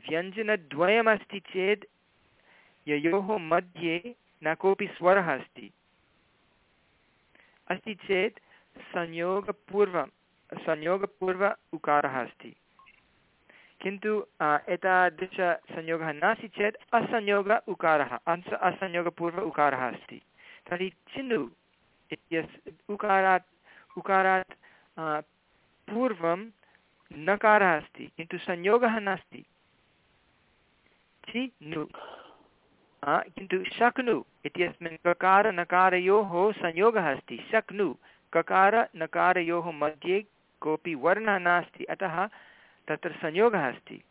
व्यञ्जनद्वयमस्ति चेत्, ययोः मध्ये न कोऽपि स्वरः अस्ति। अस्ति चेत् संयोगपूर्वं, संयोगपूर्व उकारः अस्ति। किन्तु एतादृशसंयोगः नास्ति चेत् असंयोग उकारः, अंस, असंयोगपूर्व उकारः अस्ति। तर्हि चिनु इत्यस्य उकारात् उकारात् पूर्वं नकारः अस्ति, किन्तु संयोगः नास्ति। चि नु किन्तु शक्नु इत्यस्मिन् ककारनकारयोः संयोगः अस्ति। शक्नु ककारनकारयोः मध्ये कोऽपि वर्णः नास्ति, अतः तत्र संयोगः अस्ति।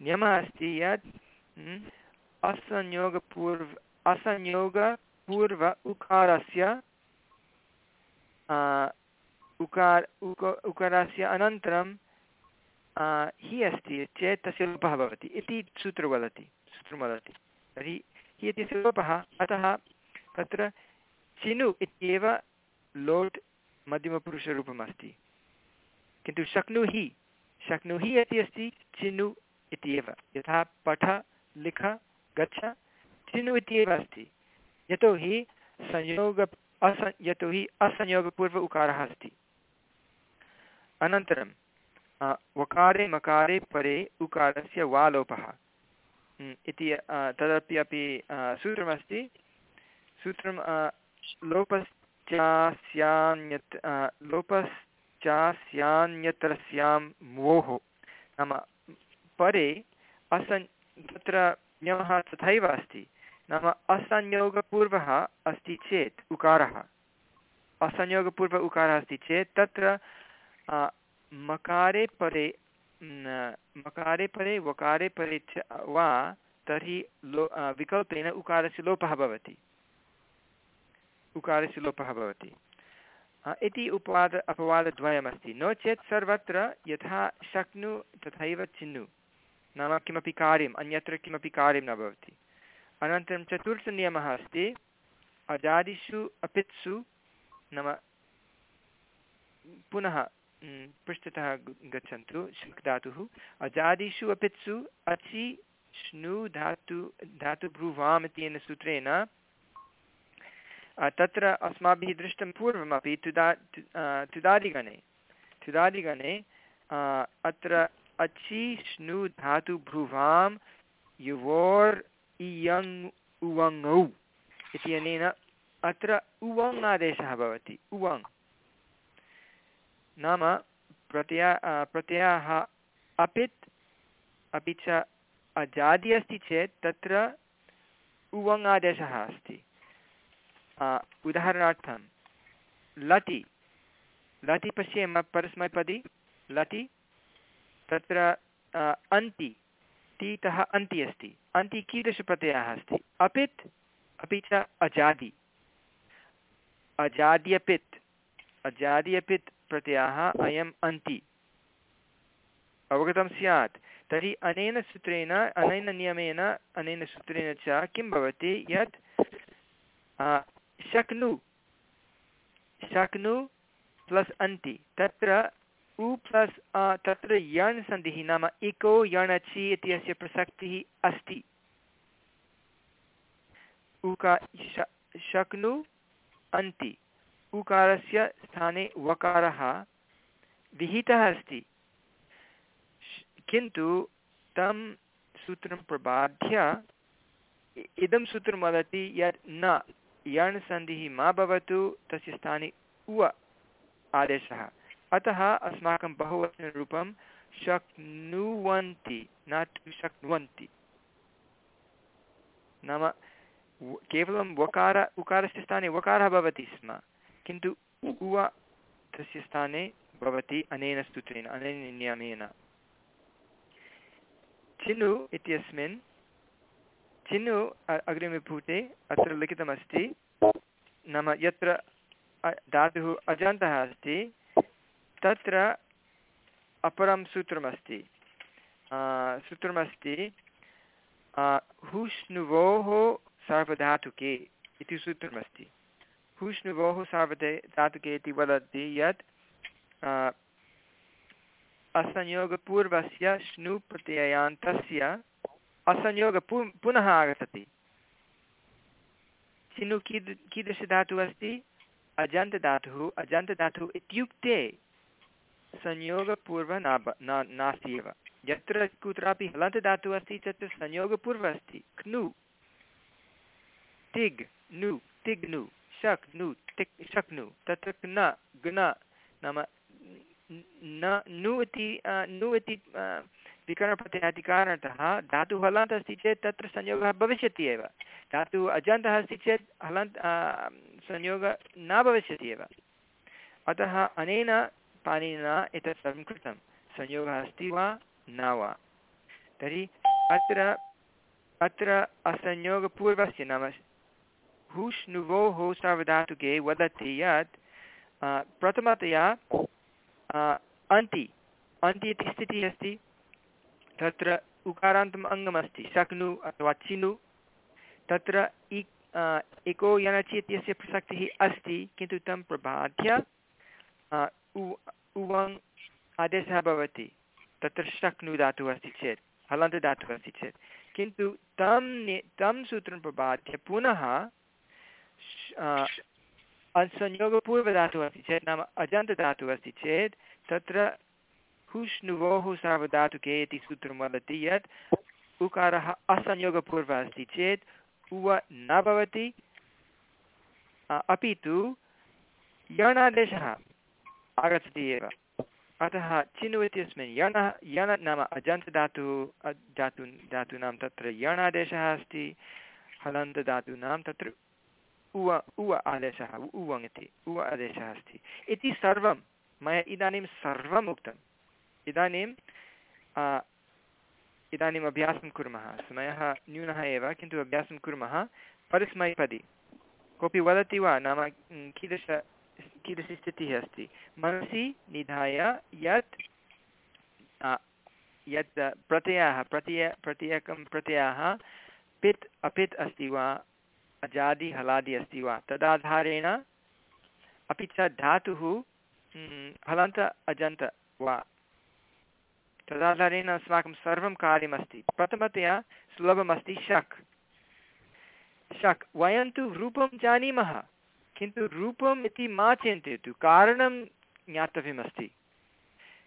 नियमः अस्ति यत् असंयोगपूर्व असंयोगपूर्व उकारस्य उकार उक उकारस्य अनन्तरं हि अस्ति चेत् तस्य लोपः भवति इति सूत्रं वदति सूत्रं वदति। तर्हि हि इत्यस्य लोपः अतः तत्र चिनु इत्येव लोट् मध्यमपुरुषरूपम् अस्ति किन्तु शक्नुहि शक्नुहि इति अस्ति, चिनु इत्येव। यथा पठ, लिख, गच्छ, चिनु इत्येव अस्ति। यतोहि संयोग, अस, यतोहि असंयोगपूर्व उकारः अस्ति। अनन्तरं वकारे मकारे परे उकारस्य वालोपः। इति तदपि अपि सूत्रमस्ति। सूत्रं लोपश्चास्यान्यत् लोपस् चास्यान्यत्रस्यां मोः नाम, परे असन्, तत्र नियमः तथैव अस्ति। नाम, असंयोगपूर्वः अस्ति चेत् उकारः। असंयोगपूर्व उकारः अस्ति चेत् तत्र मकारे परे मकारे परे, वकारे परे च, वा, तर्हि लो विकल्पेन उकारस्य लोपः भवति। उकारस्य लोपः भवति। इति उपवाद अपवादद्वयमस्ति। नो चेत् सर्वत्र यथा शक्नु तथैव चिन्नु। नाम किमपि कार्यम्, अन्यत्र किमपि कार्यं न भवति। अनन्तरं चतुर्थनियमः अस्ति। अजादिषु अपित्सु नाम पुनः पृष्ठतः गच्छन्तु, शुक् धातुः। अजादिषु अपित्सु अचि श्नु धातु, धातुभ्रुवाम् इत्यनेन सूत्रेण तत्र अस्माभिः दृष्टं पूर्वमपि तुदा तुदादिगणे तुदादिगणे अत्र अचि श्नु धातु भ्रुवां युवोर् इयङ् उवङौ इत्यनेन अत्र उवङ् आदेशः भवति, उवङ्। नाम प्रत्यय प्रत्ययः अपित्, अपि च अजादि अस्ति चेत् तत्र उवङ् आदेशः अस्ति। उदाहरणार्थं लटि लटि पश्येम परस्मैपदी। लटि तत्र अन्ति। तीतः अन्ति अस्ति। अन्ति कीदृशप्रत्ययः अस्ति? अपित्, अपि च अजादि। अजाद्यपित् अजाद्यपित् प्रत्ययः अयम् अन्ति। अवगतं स्यात्। तर्हि अनेन सूत्रेण, अनेन नियमेन, अनेन सूत्रेण च किं भवति? यत् शक्नु। शक्नु प्लस् अन्ति तत्र उ प्लस् तत्र यण् सन्धिः नाम इको यणचि इत्यस्य प्रसक्तिः अस्ति। उका शक्नु अन्ति उकारस्य स्थाने वकारः विहितः अस्ति। किन्तु तं सूत्रं प्रबाध्य इदं सूत्रं वदति यत् न। यण् सन्धिः मा भवतु, तस्य स्थाने उ आदेशः। अतः अस्माकं बहुवचनरूपं शक्नुवन्ति न तु शक्नुवन्ति। नाम केवलं वकार, उकारस्य स्थाने वकारः भवति स्म, किन्तु उव तस्य स्थाने भवति अनेन सूत्रेण, अनेन नियमेन। चिनु इत्यस्मिन् चिनु अग्रिमपुटे अत्र लिखितमस्ति, नाम यत्र धातुः अजान्तः अस्ति, तत्र अपरं सूत्रमस्ति। सूत्रमस्ति हुष्णुवोः सार्वधातुके इति सूत्रमस्ति। हुष्णुवोः सार्वधे, धातुके इति वदति यत् असंयोगपूर्वस्य श्नु प्रत्ययान्तस्य असंयोगपु पुनः आगच्छति। सिनु कीद कीदृशधातुः अस्ति? अजन्तधातुः अजन्तधातुः इत्युक्ते संयोगपूर्व न, नास्ति एव। यत्र कुत्रापि हलन्तधातुः अस्ति, तत्र संयोगपूर्व अस्ति। क्नु तिग्। नु। तिग्नु शक् नु। तिक् शक्नु तत्र न ग्न नाम, न, नु इति नु इति विकरणप्रत्ययाति कारणतः धातुः हलन्त् अस्ति चेत् तत्र संयोगः भविष्यति एव। धातुः अजन्तः अस्ति चेत् हलन्त् संयोगः न भविष्यति एव। अतः अनेन पाणिनिना एतत् सर्वं कृतं। संयोगः अस्ति वा? न वा। तर्हि अत्र अत्र असंयोगपूर्वस्य नाम हुष्णुवोः सार्वधातुके वदति यत् प्रथमतया अन्ति। अन्ति इति स्थितिः अस्ति। तत्र उकारान्तम् अङ्गमस्ति शक्नु अथवा चिनु। तत्र इ इको यणचि इत्यस्य प्रसक्तिः अस्ति, किन्तु तं प्रबाध्य उ, उवङ् आदेशः भवति। तत्र शक्नु धातुः अस्ति चेत् हलन्तदातुः अस्ति चेत्। किन्तु तं तं सूत्रं प्रबाध्य पुनः संयोगपूर्वधातुः अस्ति चेत्, नाम अजन्तधातुः अस्ति चेत्, तत्र हुष्णुवोः सार्वधातुके इति सूत्रं वदति यत्, उकारः असंयोगपूर्वः अस्ति चेत्, उव न भवति। अपि तु, यणादेशः आगच्छति एव। अतः चिनु इत्यस्मिन् यणः, यण नाम अजन्तधातुः धातु धातूनां तत्र यणादेशः अस्ति हलन्तधातूनां तत्र उव उव आदेशः उवङ् इति उव आदेशः अस्ति। इति सर्वं, मया इदानीं सर्वम् उक्तम्। इदानीं इदानीम् अभ्यासं कुर्मः। समयः न्यूनः एव, किन्तु अभ्यासं कुर्मः। परस्मैपदी। कोऽपि वदति वा? नाम कीदृश, कीदृशी स्थितिः अस्ति? मनसि निधाय यत् यत् प्रत्ययः, प्रत्यय प्रत्ययकं प्रत्ययः पित् अपित् अस्ति वा? अजादि, हलादि अस्ति वा? तदाधारेण अपि च धातुः हलन्त अजन्त वा? तदाधारेण अस्माकं सर्वं कार्यमस्ति प्रथमतया सुलभमस्ति शक् शक् वयं तु रूपं जानीमः किन्तु रूपम् इति मा चिन्तयतु कारणं ज्ञातव्यमस्ति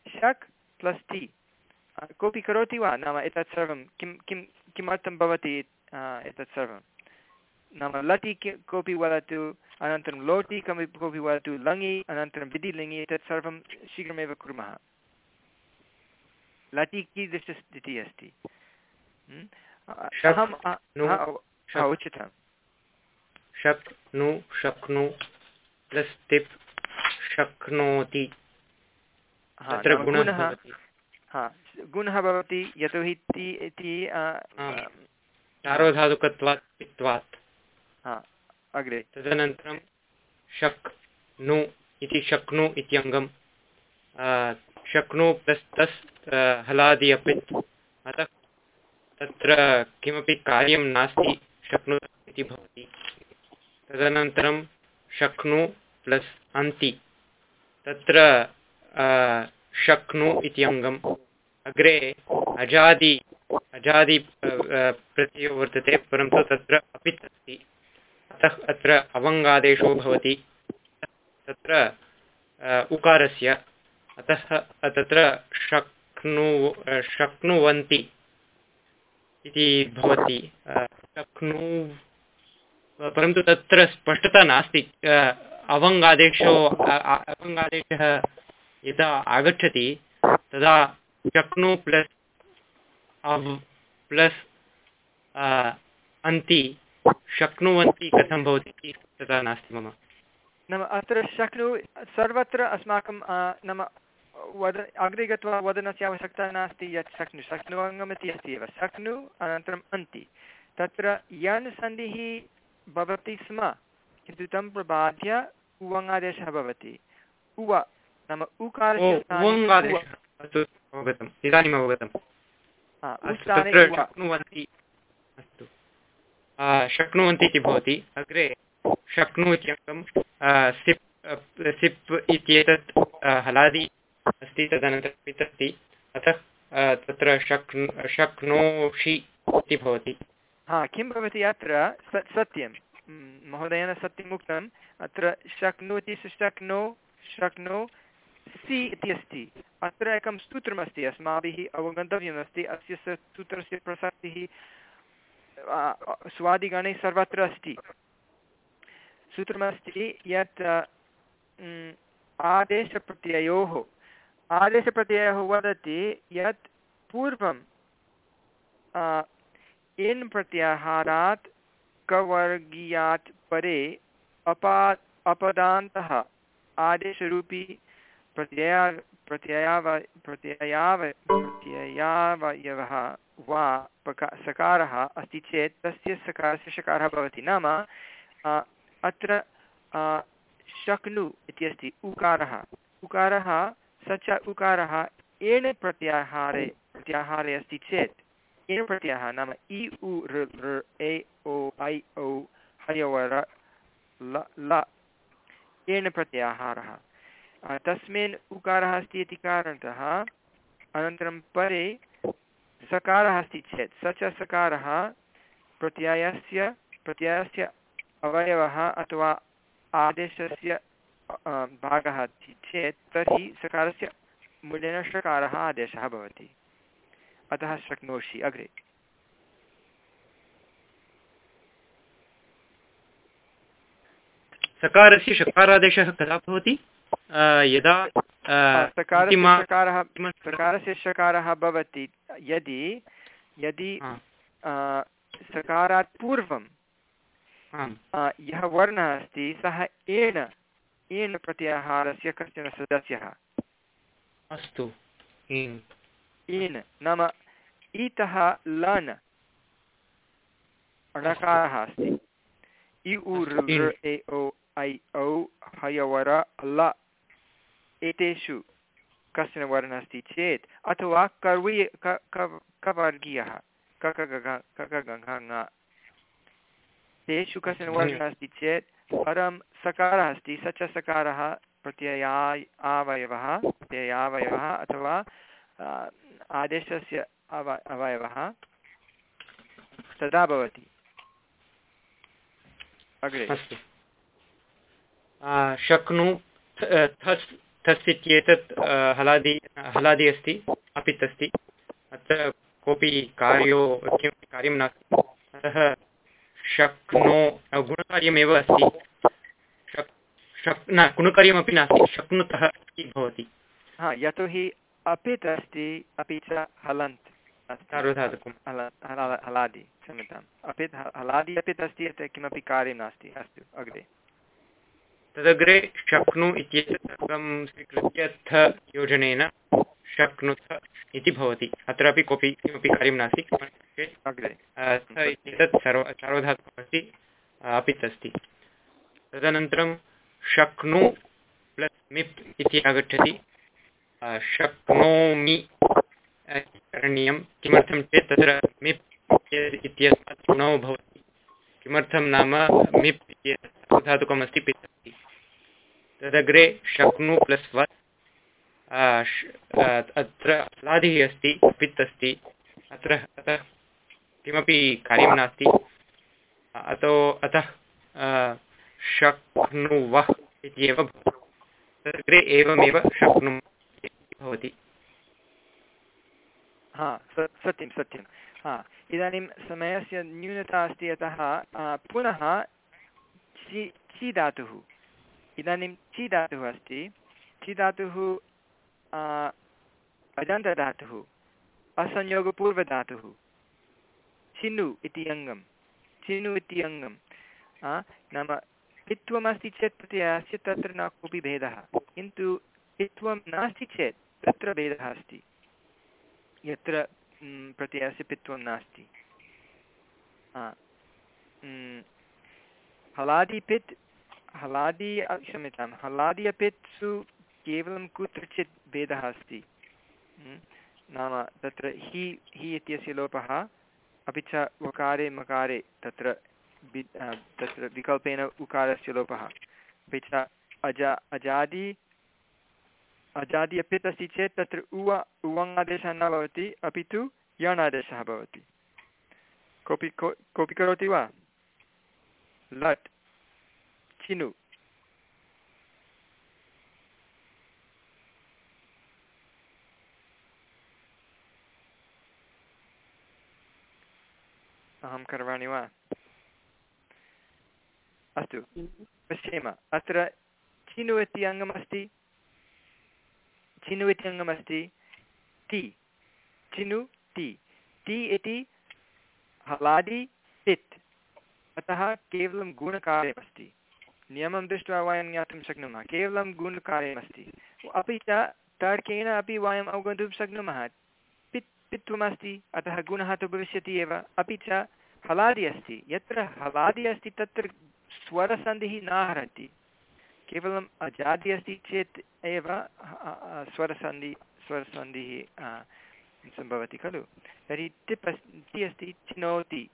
शक् प्लस् टि कोऽपि करोति वा नाम एतत् सर्वं किं किं किमर्थं भवति एतत् सर्वं नाम लटि कोऽपि वदतु अनन्तरं लोटि कोऽपि वदतु लङि अनन्तरं विधिलिङि एतत् सर्वं शीघ्रमेव कुर्मः लटि कीदृशस्थितिः अस्ति। अहम् उचितं शक् नु शक्नु प्लस् तिप् शक्नोति गुणः हा गुणः भवति यतोहि ति इति सार्वधातुकत्वात् हा अग्रे। तदनन्तरं शक् नु इति शक्नु इत्यङ्गं शक्नु प्लस् तस् हलादि अपि अतः तत्र किमपि कार्यं नास्ति शक्नुत इति भवति। तदनन्तरं शक्नु प्लस् अन्ति। तत्र शक्नु इति अङ्गम्। अग्रे अजादि अजादि प्रत्ययो वर्तते, परन्तु तत्र अपित् अस्ति अतः अत्र अवङ्गादेशो भवति। तत्र उकारस्य अतः तत्र शक्नु शक्नुवन्ति इति भवति। शक्नु परन्तु तत्र स्पष्टता नास्ति। अवङ्गादेशो अवङ्गादेशः यदा आगच्छति, तदा शक्नु प्लस् अव्, प्लस् अन्ति, शक्नुवन्ति कथं भवति तथा नास्ति मम। नाम अत्र शक्नु सर्वत्र अस्माकं नाम वद अग्रे गत्वा वदनस्य आवश्यकता नास्ति यत् शक्नु शक्नुवङ्गमिति अस्ति एव। शक्नु अनन्तरम् अन्ति। तत्र यन् सन्धिः भवति स्म किन्तु तं प्रबाध्य उवङ्गादेशः भवति। उव नाम उकारस्य शक्नुवन्ति इति भवति। अग्रे शक्नु इत्यङ्गं सिप् सिप् इत्येतत् हलादि अस्ति, तदनन्तरं पित् अस्ति अतः तत्र शक्नु, शक्नोषि इति भवति। हा, किं भवति अत्र? सत्यं। महोदयेन सत्यम् उक्तम्। अत्र शक्नोति शक्नो शक्नो सि इति अस्ति। अत्र एकं सूत्रमस्ति, अस्माभिः अवगन्तव्यमस्ति। अस्य सूत्रस्य प्रसक्तिः स्वादिगणे सर्वत्र अस्ति। सूत्रमस्ति यत् आदेशप्रत्ययोः, आदेशप्रत्ययः वदति यत् पूर्वं इन् प्रत्याहारात् कवर्गीयात् परे अपा, अपदान्तः आदेशरूपी प्रत्यया, प्रत्ययाव प्रत्ययाव, प्रत्ययावयवः वा पका, सकारः अस्ति चेत् तस्य सकारस्य शकारः भवति नाम अत्र शक्नु इति अस्ति, उकारः। उकारः, स च उकारः एण प्रत्याहारे प्रत्याहारे अस्ति चेत् एण प्रत्ययः नाम इ, उ ऋ ए, ओ, ऐ ओ हयवर ल एण प्रत्याहारः। तस्मिन् उकारः अस्ति इति कारणतः, अनन्तरं परे सकारः अस्ति चेत्, स च सकारः प्रत्ययस्य प्रत्ययस्य अवयवः अथवा आदेशस्य भागः अस्ति चेत् तर्हि सकारस्य मूल्येन षकारः आदेशः भवति। अतः शक्नोषि। अग्रे। सकारस्य षकारादेशः कदा भवति? यदा सकारः सकारस्य शकारः भवति। यदि यदि सकारात् पूर्वं यः वर्णः अस्ति सः एण एण प्रत्याहारस्य कश्चन सदस्यः। अस्तु एन् नाम इतः लन् णकारः अस्ति। इ उ ए ओ ऐ औ हयवर ल। एतेषु कश्चन वर्णः अस्ति चेत् अथवा कर्वी कवर्गीयः ककगङ तेषु कश्चन वर्णः अस्ति चेत् परं सकारः अस्ति। स च सकारः प्रत्ययाय आवयवः प्रत्ययावयवः अथवा आदेशस्य अव अवयवः तदा भवति। अग्रे। शक्नु थस् थस् इत्येतत् हलादि हलादि अस्ति अपित् अस्ति अत्र कोऽपि कार्यो किमपि कार्यं नास्ति। अतः शक्नो गुणकार्यमेव अस्ति। शक् शक् न गुणकार्यमपि नास्ति शक्नुतः इति भवति। हा यतोहि अपित् अस्ति अपि च हलन्त् हलादि क्षम्यताम्। अपित् हलादि अपित् अस्ति किमपि कार्यं नास्ति। अस्तु अग्रे। तदग्रे शक्नु इत्येतत् सर्वं स्वीकृत्य थ योजनेन शक्नुथ इति भवति। अत्रापि कोऽपि किमपि कार्यं नास्ति। एतत् सर्व सार्वधातुकमस्ति अपित् अस्ति तदनन्तरं शक्नु प्लस् मिप् इति आगच्छति। शक्नोमि करणीयं। किमर्थं चेत् तत्र मिप् इत्यस्मात् भवति। किमर्थं नाम मिप् अस्ति अस्ति तदग्रे शक्नु प्लस् वत् अत्र अलादिः अस्ति, पित् अस्ति, अत्र, अतः, किमपि कार्यं नास्ति। अतो, अतः शक्नुवः इत्येव तदग्रे एवमेव शक्नुमः भवति। हा सत्यं सत्यं। हा, इदानीं समयस्य न्यूनता अस्ति, अतः पुनः चि चि इदानीं चि अस्ति। चि अजन्तधातुः असंयोगपूर्वधातुः। चिनु इति अङ्गं। चिनु इति अङ्गं। नाम पित्वमस्ति चेत् प्रत्ययस्य तत्र न कोऽपि भेदः, किन्तु पित्वं नास्ति चेत् तत्र भेदः अस्ति। यत्र प्रत्ययस्य पित्वं नास्ति। हलादिपित् हलादि, क्षम्यतां, हलादि अपित्सु केवलं कुत्रचित् भेदः अस्ति। नाम तत्र हि हि इत्यस्य लोपः अपि च उकारे मकारे तत्र तत्र विकल्पेन उकारस्य लोपः। अपि च अजा, अजादि अजादि अपित् अस्ति चेत् तत्र उव उवङ् न भवति, अपि तु यणादेशः भवति। कोऽपि को, कोऽपि करोति वा? लट्, चिनु। अहं करवाणि वा? अस्तु। पश्येम। अत्र चिनु इति अङ्गमस्ति। चिनु इति अङ्गमस्ति। ति चिनु ति ति इति हलादि पित् अतः केवलं गुणकार्यमस्ति। नियमं दृष्ट्वा वयं ज्ञातुं शक्नुमः। केवलं गुणकार्यमस्ति। अपि च तर्केण अपि वयम् अवगन्तुं शक्नुमः। पित्वमस्ति अतः गुणः तु भविष्यति एव। अपि च हलादि अस्ति। यत्र हलादि अस्ति, तत्र स्वरसन्धिः न हरति। केवलम् अजादि अस्ति चेत् एव स्वरसन्धि, स्वरसन्धिः सम्भवति खलु। तर्हि टिप् अस्ति अस्ति चिनोति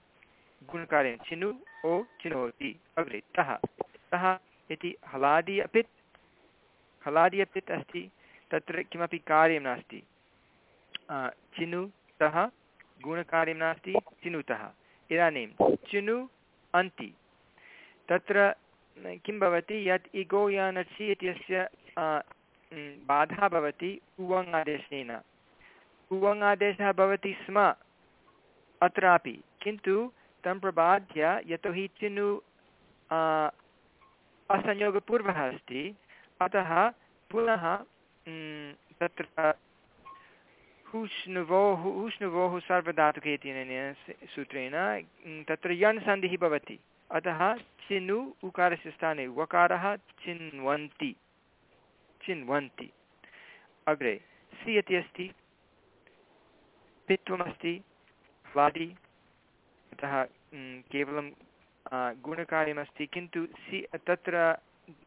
गुणकार्यं। चिनु ओ चिनोति अग्रे। तः तः इति हलादि अपित् हलादि अपित् अस्ति, तत्र किमपि कार्यं नास्ति। चिनु तः गुणकार्यं नास्ति चिनुतः इदानीं, चिनु अन्ति। तत्र किं भवति, यत् इगो यानचि इत्यस्य बाधा भवति उवङ् आदेशेन उवङ् आदेशः भवति स्म, अत्रापि। किन्तु तं प्रबाध्य यतोहि चिनु असंयोगपूर्वः अस्ति, अतः पुनः तत्र हुष्णुवोः हुष्णुवोः सर्वधातुके इत्यनेन सूत्रेण तत्र यन् सन्धिः भवति। अतः चिनु उकारस्य स्थाने वकारः चिन्वन्ति। चिन्वन्ति। अग्रे सि इति अस्ति, पित्वमस्ति ह्लादि अतः केवलं गुणकार्यमस्ति, किन्तु सि, तत्र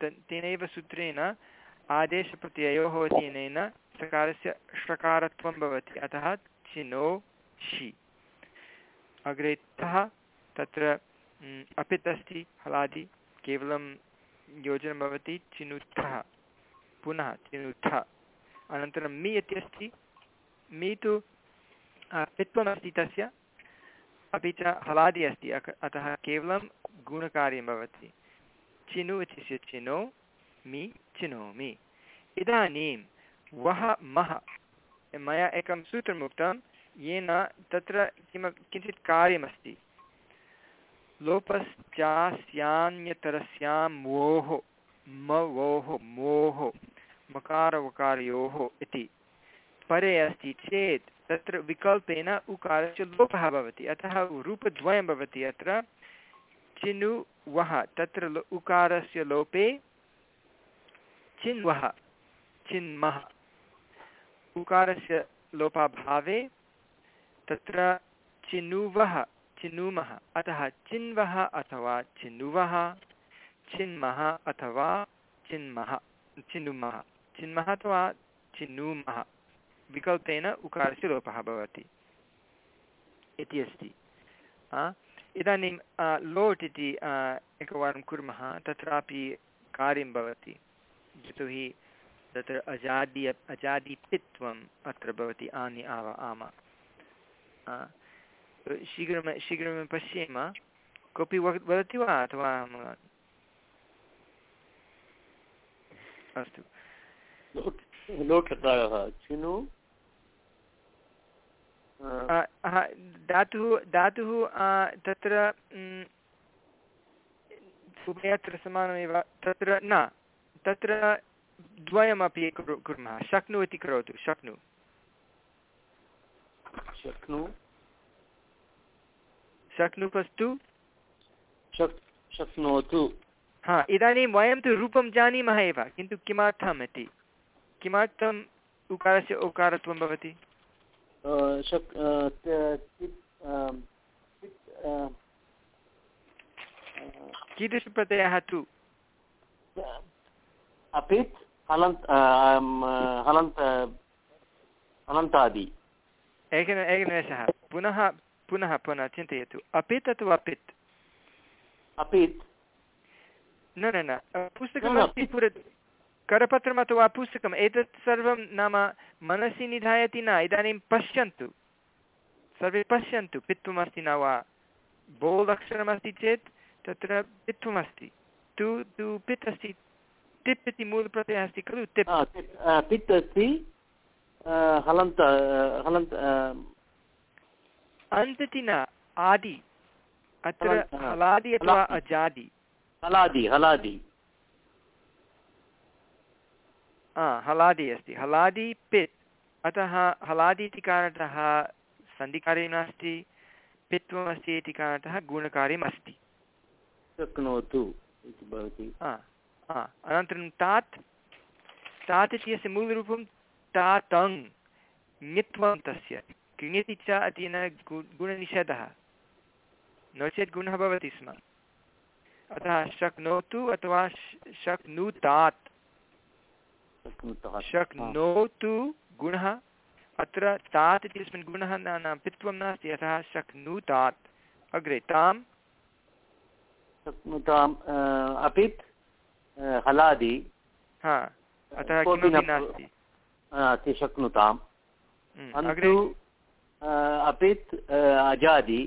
तेनैव सूत्रेण आदेशप्रत्ययोः इत्यनेन सकारस्य षकारत्वं भवति। अतः चिनो शि अग्रे तः तत्र अपित् अस्ति हलादि। केवलं योजनं भवति चिनुत्थः। पुनः चिनुत्थः। अनन्तरं मि इति अस्ति मि तु पित्वमस्ति तस्य। अपि च हलादि अस्ति। अतः केवलं गुणकार्यं भवति। चिनु इत्यस्य चिनो। मि चिनोमि इदानीं वः मः मया एकं सूत्रम् उक्तं येन तत्र किम किञ्चित् कार्यमस्ति। लोपश्चास्यान्यतरस्यां वोः, म वोः, मोः, मकारवकारयोः इति। परे अस्ति चेत् तत्र विकल्पेन उकारस्य लोपः भवति। अतः रूपद्वयं भवति अत्र। चिनु, वः, तत्र उकारस्य लोपे चिन्वः, चिन्मः। उकारस्य लोपाभावे तत्र चिनुवः चिनुमः अतः चिन्वः अथवा चिनुवः चिन्मः अथवा चिन्मः चिनुमः चिन्मः अथवा चिनुमः विकल्पेन उकारस्य लोपः भवति। इति अस्ति। इदानीं लोट् इति एकवारं कुर्मः, तत्रापि कार्यं भवति। यतोहि तत्र अजादि अजादिपित्वम् अत्र भवति आनि आव आम। शीघ्रं शीघ्रं पश्येम कोऽपि वदति वा अथवा अस्तु। लोटकारः चिनु? धातुः धातुः तत्र उभयत्र समानमेव तत्र न। तत्र द्वयमपि कुर्मः। शक्नु इति करोतु। शक्नु। शक्नु। शक्नुपस्तु शक्नोतु। हा इदानीं वयं तु रूपं जानीमः एव किन्तु किमर्थम् इति? किमर्थम् उकारस्य उकारत्वं भवति? कीदृशप्रत्ययः तु अपित् हलन्त हलन्त हलन्तादि। एकन एकनिमेषः। पुनः पुनः पुनः चिन्तयतु। अपित् अथवा अपित्? अपित्। न न न। पुस्तकमस्ति करपत्रम् अथवा पुस्तकम्। एतत् सर्वं नाम मनसि निधायति न। इदानीं पश्यन्तु। सर्वे पश्यन्तु पित्वमस्ति न वा। बोल् अक्षरमस्ति चेत् तत्र पित्वमस्ति। तु तु पित् अस्ति। टिप् इति मूलप्रत्ययः अस्ति खलु टिप् पित् अस्ति हलन्त हलन्त अन्त् इति न आदि अत्र हलादि अथवा अजादि हलादि हलादि हलादि अस्ति हलादि पित् अतः हलादि इति कारणतः सन्धिकार्यं नास्ति पित्वमस्ति इति कारणतः गुणकार्यम् अस्ति शक्नोतु इति भवति अनन्तरं तात्। तात् इत्यस्य मूलरूपं तातङ् ङित्वं तस्य किङिति च अतेन गुणनिषेधः। नो चेत् गुणः भवति स्म। अतः शक्नोतु अथवा शक्नुतात्। शक्नोतु गुणः। अत्र तात् इत्यस्मिन् गुणः न न पित्वं नास्ति अतः शक्नुतात्। अग्रे तां शक्नुताम् अपित् हलादि। हा अतः किमपि नास्ति। शक्नुताम्। अन्तु अपित् अजादि।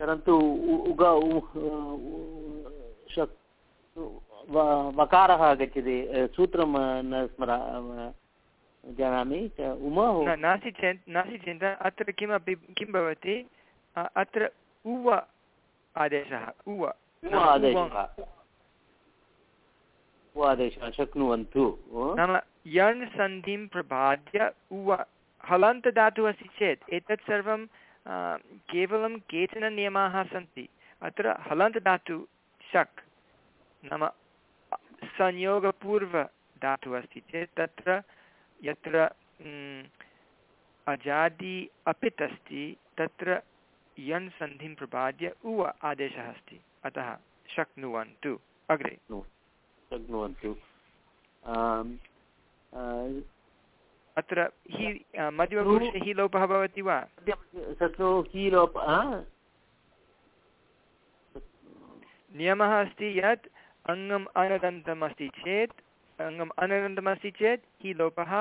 परन्तु उग वकारः आगच्छति। सूत्रं न स्मरा जानामि। उम नास्ति चेत् नास्ति चिन्ता अत्र किमपि किं भवति? अत्र उव आदेशः उव आदेशः। आदेशः शक्नुवन्तु नाम यण् सन्धिं प्रबाद्य उव हलन्तदातुः अस्ति चेत् एतत् सर्वं केवलं केचन नियमाः सन्ति अत्र हलन्तदातु शक् नाम संयोगपूर्वधातुः अस्ति चेत् तत्र यत्र अजादि अपित् अस्ति तत्र यण् सन्धिं प्रपाद्य उ आदेशः अस्ति अतः शक्नुवन्तु अग्रे शक्नुवन्तु। अत्र हि मध्यमपुरुषे हि लोपः भवति वा? हि लोप नियमः अस्ति यत् अङ्गम् अनदन्तम् अस्ति चेत् अङ्गम् अनदन्तमस्ति चेत् हि लोपः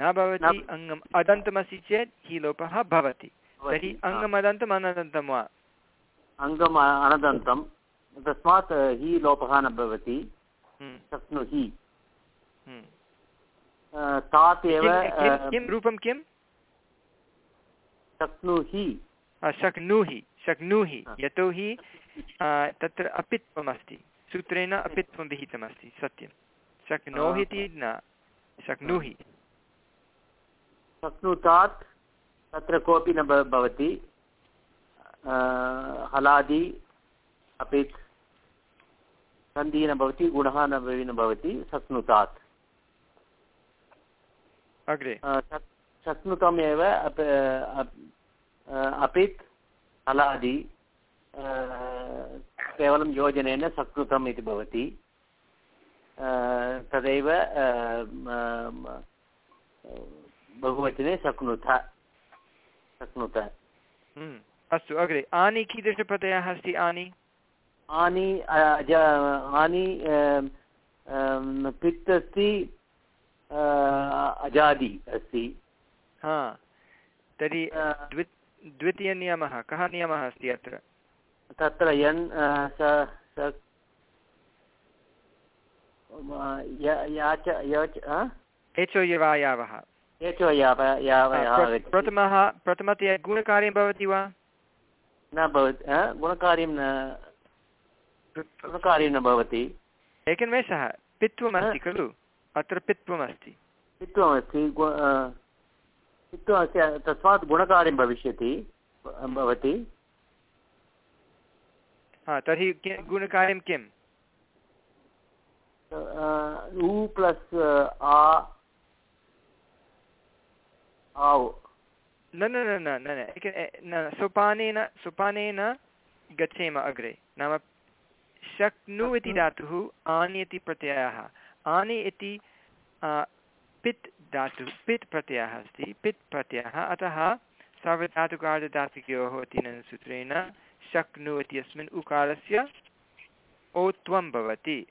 न भवति अङ्गम् अदन्तमस्ति चेत् हि लोपः भवति तर्हि अङ्गम् अदन्तम् अनदन्तं वा? अङ्गम् अनदन्तं। तस्मात् हि लोपः न भवति। शक्नुहि। हम्म। तात् एव किं रूपं किं? शक्नुहि। शक्नुहि शक्नुहि यतोहि तत्र अपित्वमस्ति। सूत्रेण अपित्वं विहितमस्ति सत्यं। शक्नोहि इति न शक्नुहि। शक्नुतात् तत्र कोऽपि न भवति। हलादि अपि सन्धिः न भवति गुणः न भवति शक्नुतात् अग्रे। शक्नुतम् एव अपित् हलादि केवलं योजनेन सकृतम् इति भवति। बहुवचने शक्नुत शक्नुत हम्म, अस्तु अग्रे। आनि कीदृशप्रत्ययः अस्ति आनि? आनि आनि पित् अस्ति अजादि अस्ति हा तर्हि द्वि द्वितीयनियमः कः नियमः अस्ति अत्र तत्र यन्? एचो यवायावः एचो याव याव। प्रथमः प्रथमतया गुणकार्यं भवति वा न भवति गुणकार्यं न न भवति। एकन्मेषः पित्वमस्ति खलु? अत्र पित्वमस्ति। पित्वमस्ति पित्वमस्ति तस्मात् गुणकार्यं भविष्यति भवति। हा तर्हि गुणकार्यं किम्? उ प्लस् आ आव् न न न न न सोपानेन सोपानेन गच्छेम अग्रे। नाम शक्नु इति धातुः आनि इति प्रत्ययः। आनि इति पित् धातुः पित् प्रत्ययः अस्ति पित् प्रत्ययः। अतः सार्वधातुकार्धधातुकयोः इति सूत्रेण शक्नु इत्यस्मिन् उकारस्य ओत्वं भवति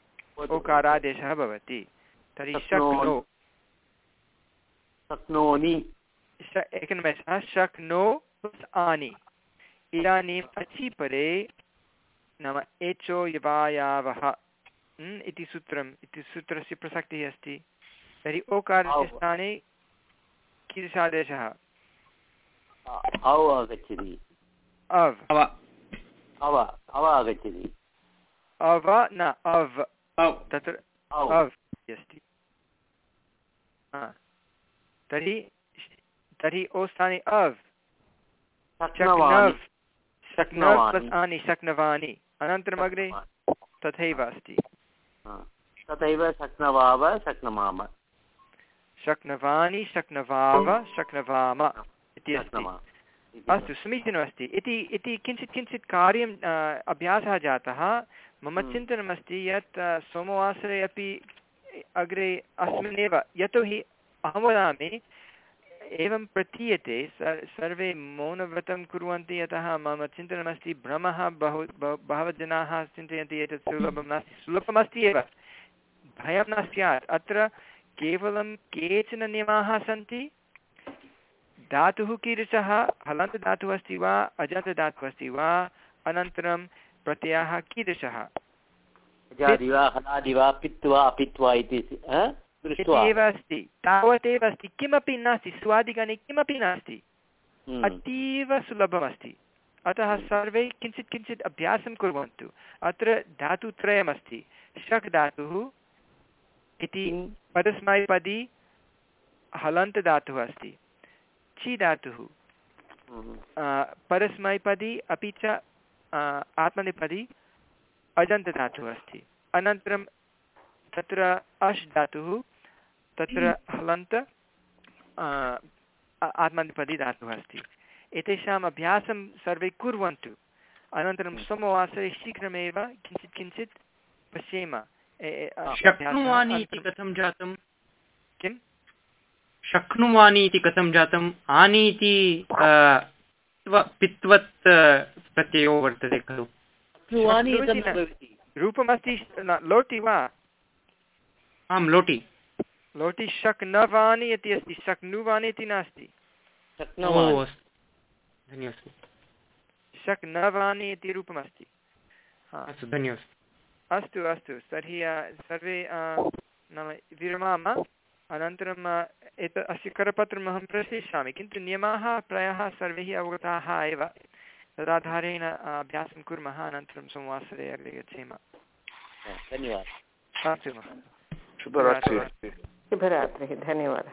ओकारादेशः भवति। तर्हि शक्नो। शक्नोमि। श- एकनिमेषः शक्नो आनि। इदानीम् अचि परे नाम एचो यवायावः। इति सूत्रम्। इति सूत्रस्य प्रसक्तिः अस्ति। तर्हि ओकारस्य स्थाने कीदृशादेशः? आगच्छति। अव। अव। अव आगच्छति। अव न अव्। तत्र अव् अस्ति। तर्हि तर्हि ओ स्थाने अव्। शक्नवानि। शक्नव् शक्नव् शक्नवानि। अनन्तरम् अग्रे तथैव अस्ति। तथैव शक्नवाव शक्नुमाम। शक्नवानि शक्नवाव शक्नवाम इति अस्ति। शक्नुमः इति अस्तु। समीचीनमस्ति। इति इति किञ्चित् किञ्चित् कार्यम् अभ्यासः जातः। मम हम्म। चिन्तनमस्ति यत् सोमवासरे अपि अग्रे अस्मिन्नेव यतोहि अहं वदामि एवं प्रतीयते सर्वे मौनव्रतं कुर्वन्ति यतः मम चिन्तनमस्ति, भ्रमः बहु, बहु- बहवः जनाः चिन्तयन्ति एतत् सुलभं नास्ति, सुलभमस्ति एव। भयं न स्यात्। अत्र केवलं केचन नियमाः सन्ति। धातुः कीदृशः? हलन्तदातुः अस्ति वा? अजन्तदातुः अस्ति वा? अनन्तरं प्रत्ययः कीदृशः? इति एव अस्ति तावदेव अस्ति किमपि नास्ति स्वादिगणे किमपि नास्ति। अतीव सुलभमस्ति अतः सर्वे किञ्चित् किञ्चित् अभ्यासं कुर्वन्तु अत्र धातुत्रयमस्ति शक् धातुः इति किं? परस्मैपदी हलन्तदातुः अस्ति चि धातुः परस्मैपदी अपि च आत्मनेपदी अजन्तधातुः अस्ति अनन्तरं तत्र अश् धातुः तत्र हलन्त आ, आ- आत्मनेपदी धातुः अस्ति। एतेषाम् अभ्यासं सर्वे कुर्वन्तु। अनन्तरं सोमवासरे शीघ्रमेव किञ्चित् किञ्चित् पश्येम। शक्नुवानि इति कथं जातं किम् शक्नुवानि इति कथं जातम्? आनि इति पित्वत् प्रत्ययो वर्तते खलु। रूपमस्ति लोटि वा? आं लोटि। लोटि शक्नवानि इति अस्ति शक्नुवानि इति नास्ति शक्नुवानि इति रूपमस्ति अस्तु अस्तु अस्तु तर्हि सर्वे नाम विरमाम अनन्तरम् अ, एत अस्य करपत्रम् अहं प्रेषयिष्यामि किन्तु नियमाः प्रायः सर्वैः अवगताः एव तदाधारेण अभ्यासं कुर्मः अनन्तरं सोमवासरे अग्रे गच्छेम धन्यवादः अस्तु महोदय शुभरात्रिः शुभरात्रि धन्यवाद।